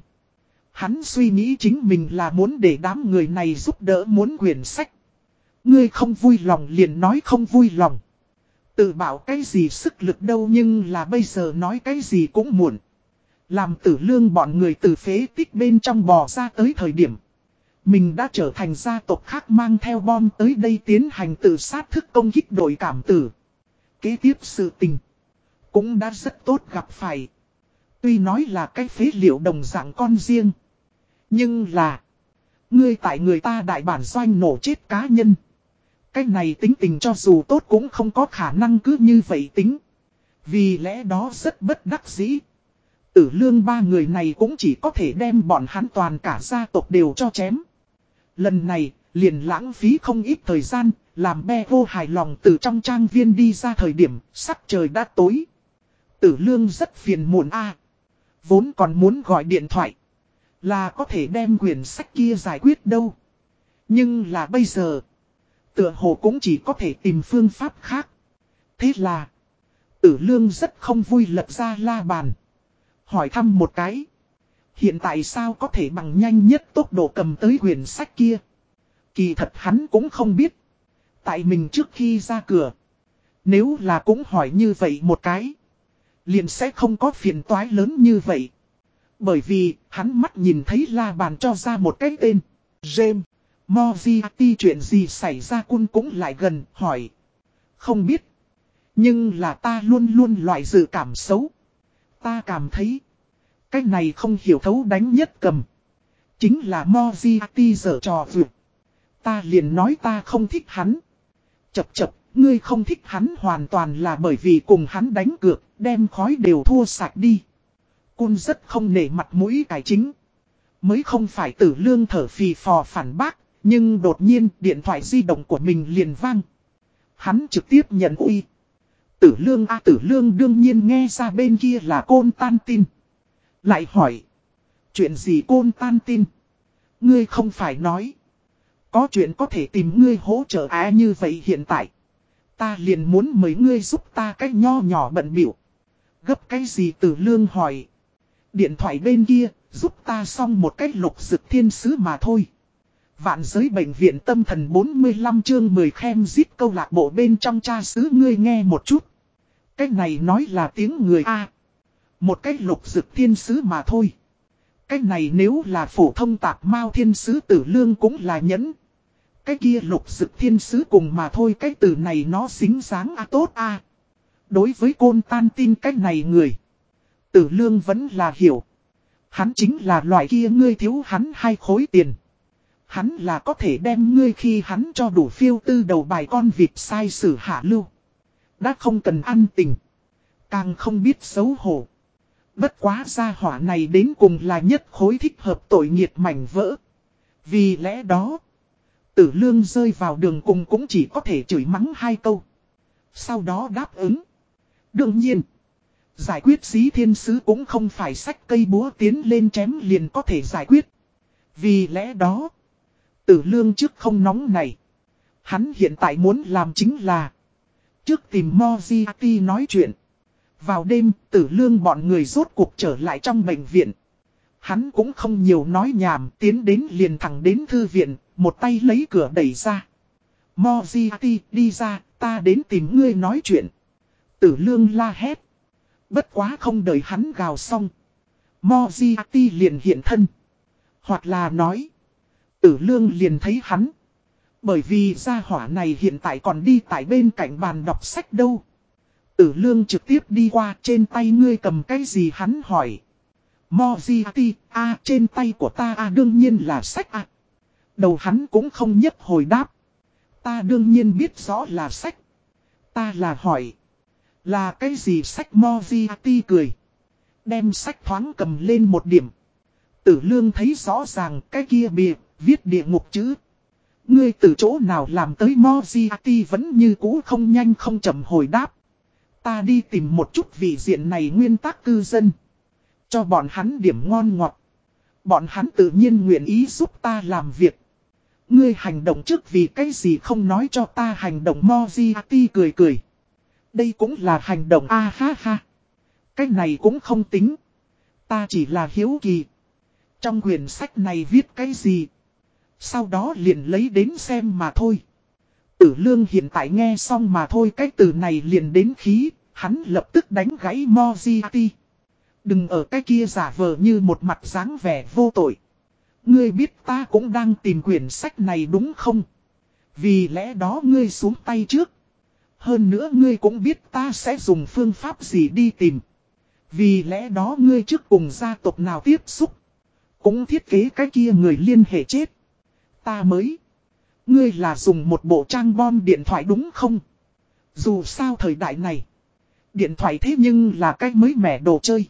Hắn suy nghĩ chính mình là muốn để đám người này giúp đỡ muốn quyển sách. Ngươi không vui lòng liền nói không vui lòng. Tự bảo cái gì sức lực đâu nhưng là bây giờ nói cái gì cũng muộn. Làm tử lương bọn người từ phế tích bên trong bò ra tới thời điểm. Mình đã trở thành gia tộc khác mang theo bom tới đây tiến hành tự sát thức công kích đội cảm tử. Kế tiếp sự tình. Cũng đã rất tốt gặp phải. Tuy nói là cái phế liệu đồng dạng con riêng. Nhưng là. Ngươi tại người ta đại bản doanh nổ chết cá nhân. Cái này tính tình cho dù tốt cũng không có khả năng cứ như vậy tính. Vì lẽ đó rất bất đắc dĩ. Tử lương ba người này cũng chỉ có thể đem bọn hắn toàn cả gia tộc đều cho chém. Lần này, liền lãng phí không ít thời gian, làm be vô hài lòng từ trong trang viên đi ra thời điểm, sắc trời đã tối. Tử lương rất phiền muộn a Vốn còn muốn gọi điện thoại. Là có thể đem quyển sách kia giải quyết đâu. Nhưng là bây giờ. Tựa hồ cũng chỉ có thể tìm phương pháp khác. Thế là. Tử lương rất không vui lật ra la bàn. Hỏi thăm một cái. Hiện tại sao có thể bằng nhanh nhất tốc độ cầm tới quyển sách kia. Kỳ thật hắn cũng không biết. Tại mình trước khi ra cửa. Nếu là cũng hỏi như vậy một cái. Liền sẽ không có phiền toái lớn như vậy. Bởi vì, hắn mắt nhìn thấy la bàn cho ra một cái tên. James. Moriarty chuyện gì xảy ra quân cũng lại gần, hỏi. Không biết. Nhưng là ta luôn luôn loại dự cảm xấu. Ta cảm thấy. Cái này không hiểu thấu đánh nhất cầm. Chính là Moziati dở trò vượt. Ta liền nói ta không thích hắn. Chập chập, ngươi không thích hắn hoàn toàn là bởi vì cùng hắn đánh cược, đem khói đều thua sạch đi. Cun rất không nể mặt mũi cải chính. Mới không phải tử lương thở phì phò phản bác, nhưng đột nhiên điện thoại di động của mình liền vang. Hắn trực tiếp nhận uy. Tử lương A tử lương đương nhiên nghe ra bên kia là côn tan tin. Lại hỏi. Chuyện gì côn tan tin? Ngươi không phải nói. Có chuyện có thể tìm ngươi hỗ trợ á như vậy hiện tại. Ta liền muốn mấy ngươi giúp ta cách nho nhỏ bận biểu. Gấp cái gì tử lương hỏi. Điện thoại bên kia, giúp ta xong một cách lục dực thiên sứ mà thôi. Vạn giới bệnh viện tâm thần 45 chương 10 khem giết câu lạc bộ bên trong cha sứ ngươi nghe một chút. Cách này nói là tiếng người A. Một cách lục dực thiên sứ mà thôi. Cái này nếu là phổ thông tạp mao thiên sứ tử lương cũng là nhẫn. Cái kia lục dực thiên sứ cùng mà thôi, cái từ này nó xính dáng a tốt a Đối với côn tan tin cái này người. Tử lương vẫn là hiểu. Hắn chính là loại kia ngươi thiếu hắn hai khối tiền. Hắn là có thể đem ngươi khi hắn cho đủ phiêu tư đầu bài con vịt sai sử hạ lưu. Đã không cần ăn tình. Càng không biết xấu hổ. Bất quá gia hỏa này đến cùng là nhất khối thích hợp tội nghiệt mảnh vỡ. Vì lẽ đó, tử lương rơi vào đường cùng cũng chỉ có thể chửi mắng hai câu. Sau đó đáp ứng. Đương nhiên, giải quyết xí thiên sứ cũng không phải sách cây búa tiến lên chém liền có thể giải quyết. Vì lẽ đó, tử lương trước không nóng này. Hắn hiện tại muốn làm chính là Trước tìm Moziati nói chuyện vào đêm, tử lương bọn người rốt cuộc trở lại trong bệnh viện. Hắn cũng không nhiều nói nhảm, Tiến đến liền thẳng đến thư viện, Một tay lấy cửa đẩy ra. Moziati, đi ra, Ta đến tìm ngươi nói chuyện. Tử lương la hét. Bất quá không đợi hắn gào xong. Moziati liền hiện thân. Hoặc là nói, Tử lương liền thấy hắn. Bởi vì gia hỏa này hiện tại còn đi tại bên cạnh bàn đọc sách đâu. Tử lương trực tiếp đi qua trên tay ngươi cầm cái gì hắn hỏi. Moziati, a trên tay của ta a đương nhiên là sách a Đầu hắn cũng không nhất hồi đáp. Ta đương nhiên biết rõ là sách. Ta là hỏi. Là cái gì sách Moziati cười. Đem sách thoáng cầm lên một điểm. Tử lương thấy rõ ràng cái kia bìa, viết địa ngục chữ. Ngươi từ chỗ nào làm tới Moziati vẫn như cũ không nhanh không chậm hồi đáp. Ta đi tìm một chút vị diện này nguyên tắc cư dân. Cho bọn hắn điểm ngon ngọt. Bọn hắn tự nhiên nguyện ý giúp ta làm việc. Ngươi hành động trước vì cái gì không nói cho ta hành động Moziati cười cười. Đây cũng là hành động a ha ha. Cái này cũng không tính. Ta chỉ là hiếu kỳ. Trong quyển sách này viết cái gì? Sau đó liền lấy đến xem mà thôi. Tử lương hiện tại nghe xong mà thôi cái từ này liền đến khí, hắn lập tức đánh gãy Moziati. Đừng ở cái kia giả vờ như một mặt dáng vẻ vô tội. Ngươi biết ta cũng đang tìm quyển sách này đúng không? Vì lẽ đó ngươi xuống tay trước. Hơn nữa ngươi cũng biết ta sẽ dùng phương pháp gì đi tìm. Vì lẽ đó ngươi trước cùng gia tộc nào tiếp xúc. Cũng thiết kế cái kia người liên hệ chết. Ta mới. Ngươi là dùng một bộ trang bom điện thoại đúng không? Dù sao thời đại này. Điện thoại thế nhưng là cái mới mẻ đồ chơi.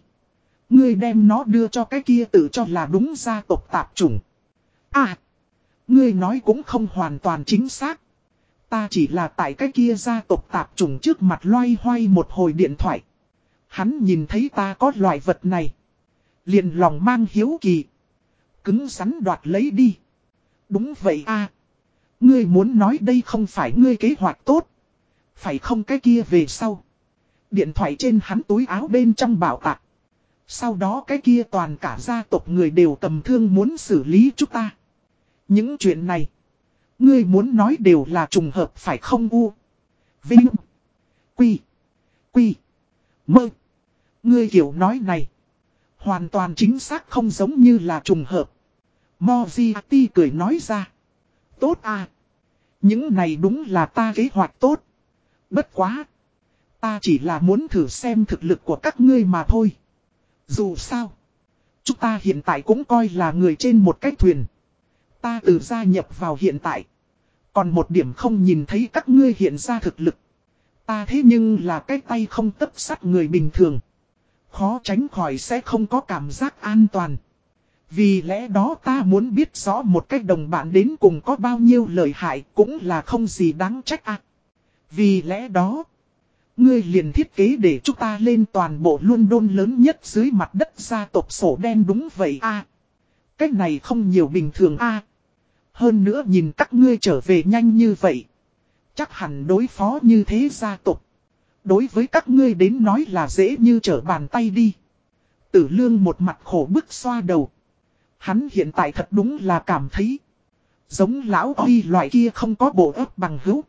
Ngươi đem nó đưa cho cái kia tự cho là đúng gia tộc tạp chủng. À. Ngươi nói cũng không hoàn toàn chính xác. Ta chỉ là tại cái kia gia tộc tạp chủng trước mặt loay hoay một hồi điện thoại. Hắn nhìn thấy ta có loại vật này. Liền lòng mang hiếu kỳ. Cứng rắn đoạt lấy đi. Đúng vậy a Ngươi muốn nói đây không phải ngươi kế hoạch tốt. Phải không cái kia về sau. Điện thoại trên hắn túi áo bên trong bảo tạc. Sau đó cái kia toàn cả gia tộc người đều tầm thương muốn xử lý chúng ta. Những chuyện này. Ngươi muốn nói đều là trùng hợp phải không u. Vinh. Quy. Quy. Mơ. Ngươi hiểu nói này. Hoàn toàn chính xác không giống như là trùng hợp. Moziati cười nói ra. Tốt à. Những này đúng là ta kế hoạch tốt. Bất quá. Ta chỉ là muốn thử xem thực lực của các ngươi mà thôi. Dù sao. Chúng ta hiện tại cũng coi là người trên một cái thuyền. Ta từ gia nhập vào hiện tại. Còn một điểm không nhìn thấy các ngươi hiện ra thực lực. Ta thế nhưng là cái tay không tấp sắt người bình thường. Khó tránh khỏi sẽ không có cảm giác an toàn. Vì lẽ đó ta muốn biết rõ một cách đồng bạn đến cùng có bao nhiêu lợi hại cũng là không gì đáng trách ạ. Vì lẽ đó, ngươi liền thiết kế để chúng ta lên toàn bộ luân đôn lớn nhất dưới mặt đất gia tộc sổ đen đúng vậy a Cách này không nhiều bình thường a Hơn nữa nhìn các ngươi trở về nhanh như vậy. Chắc hẳn đối phó như thế gia tộc. Đối với các ngươi đến nói là dễ như trở bàn tay đi. Tử lương một mặt khổ bức xoa đầu. Hắn hiện tại thật đúng là cảm thấy. Giống lão huy loại kia không có bộ ấp bằng hữu.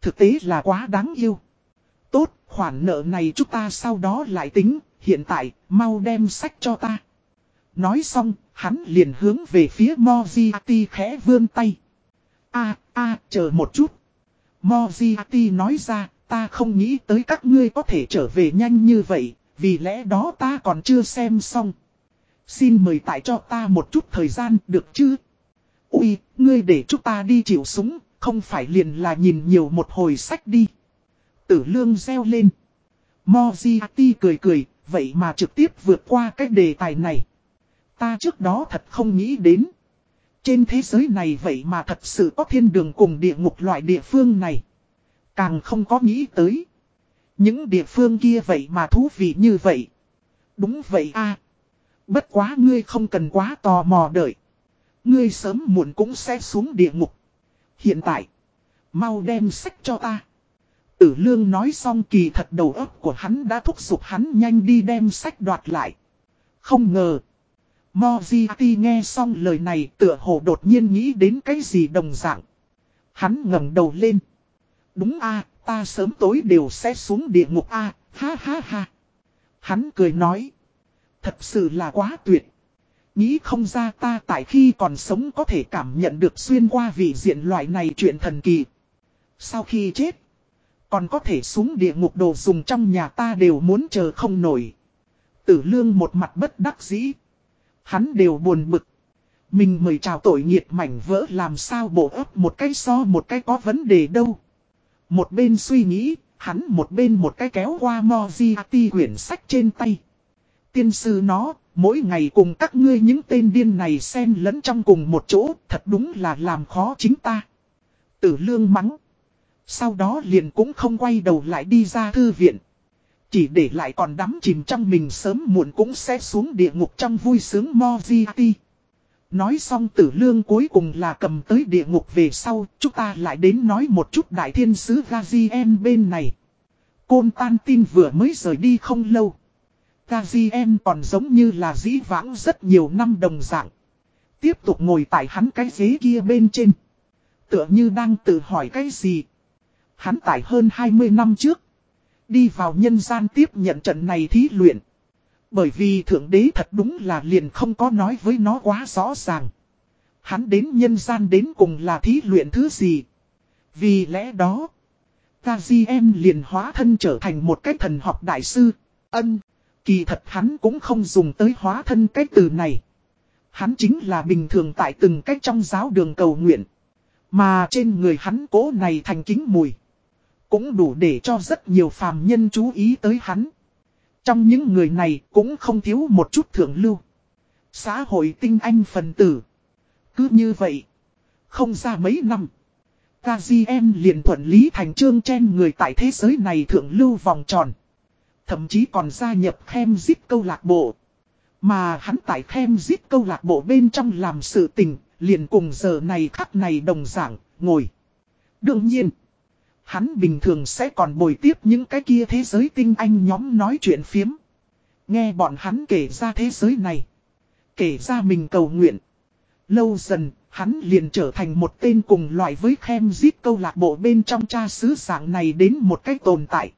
Thực tế là quá đáng yêu. Tốt, khoản nợ này chúng ta sau đó lại tính. Hiện tại, mau đem sách cho ta. Nói xong, hắn liền hướng về phía Moziati khẽ vươn tay. a a chờ một chút. Moziati nói ra, ta không nghĩ tới các ngươi có thể trở về nhanh như vậy, vì lẽ đó ta còn chưa xem xong. Xin mời tại cho ta một chút thời gian được chứ? Ui, ngươi để chúng ta đi chịu súng, không phải liền là nhìn nhiều một hồi sách đi. Tử lương reo lên. Moziati cười cười, vậy mà trực tiếp vượt qua cái đề tài này. Ta trước đó thật không nghĩ đến. Trên thế giới này vậy mà thật sự có thiên đường cùng địa ngục loại địa phương này. Càng không có nghĩ tới. Những địa phương kia vậy mà thú vị như vậy. Đúng vậy a Bất quá ngươi không cần quá tò mò đợi. Ngươi sớm muộn cũng sẽ xuống địa ngục. Hiện tại. Mau đem sách cho ta. Tử lương nói xong kỳ thật đầu óc của hắn đã thúc giục hắn nhanh đi đem sách đoạt lại. Không ngờ. Mojiti nghe xong lời này tựa hồ đột nhiên nghĩ đến cái gì đồng dạng. Hắn ngẩng đầu lên. Đúng a, ta sớm tối đều sẽ xuống địa ngục a, ha ha ha. Hắn cười nói. Thật sự là quá tuyệt. Nghĩ không ra ta tại khi còn sống có thể cảm nhận được xuyên qua vị diện loại này chuyện thần kỳ. Sau khi chết, còn có thể xuống địa ngục đồ dùng trong nhà ta đều muốn chờ không nổi. Tử lương một mặt bất đắc dĩ. Hắn đều buồn bực. Mình mời chào tội nghiệt mảnh vỡ làm sao bộ ấp một cái so một cái có vấn đề đâu. Một bên suy nghĩ, hắn một bên một cái kéo qua Moziati quyển sách trên tay. Tiên sư nó, mỗi ngày cùng các ngươi những tên điên này xen lẫn trong cùng một chỗ, thật đúng là làm khó chính ta. Tử lương mắng. Sau đó liền cũng không quay đầu lại đi ra thư viện. Chỉ để lại còn đắm chìm trong mình sớm muộn cũng sẽ xuống địa ngục trong vui sướng Moziati. Nói xong tử lương cuối cùng là cầm tới địa ngục về sau, chúng ta lại đến nói một chút đại thiên sứ Gazien bên này. Côn tan tin vừa mới rời đi không lâu. Gazien còn giống như là dĩ vãng rất nhiều năm đồng dạng. Tiếp tục ngồi tại hắn cái ghế kia bên trên. Tựa như đang tự hỏi cái gì. Hắn tại hơn 20 năm trước. Đi vào nhân gian tiếp nhận trận này thí luyện. Bởi vì Thượng Đế thật đúng là liền không có nói với nó quá rõ ràng. Hắn đến nhân gian đến cùng là thí luyện thứ gì. Vì lẽ đó, Gazien liền hóa thân trở thành một cái thần học đại sư. Ân, kỳ thật hắn cũng không dùng tới hóa thân cái từ này. Hắn chính là bình thường tại từng cách trong giáo đường cầu nguyện. Mà trên người hắn cố này thành kính mùi. Cũng đủ để cho rất nhiều phàm nhân chú ý tới hắn. Trong những người này cũng không thiếu một chút thượng lưu. Xã hội tinh anh phần tử. Cứ như vậy. Không ra mấy năm. Gazien liền thuận lý thành trương chen người tại thế giới này thượng lưu vòng tròn. Thậm chí còn gia nhập khem Giết câu lạc bộ. Mà hắn tại khem Giết câu lạc bộ bên trong làm sự tình, liền cùng giờ này khắc này đồng dạng, ngồi. Đương nhiên. Hắn bình thường sẽ còn bồi tiếp những cái kia thế giới tinh anh nhóm nói chuyện phiếm. Nghe bọn hắn kể ra thế giới này. Kể ra mình cầu nguyện. Lâu dần, hắn liền trở thành một tên cùng loại với khem giết câu lạc bộ bên trong cha sứ dạng này đến một cách tồn tại.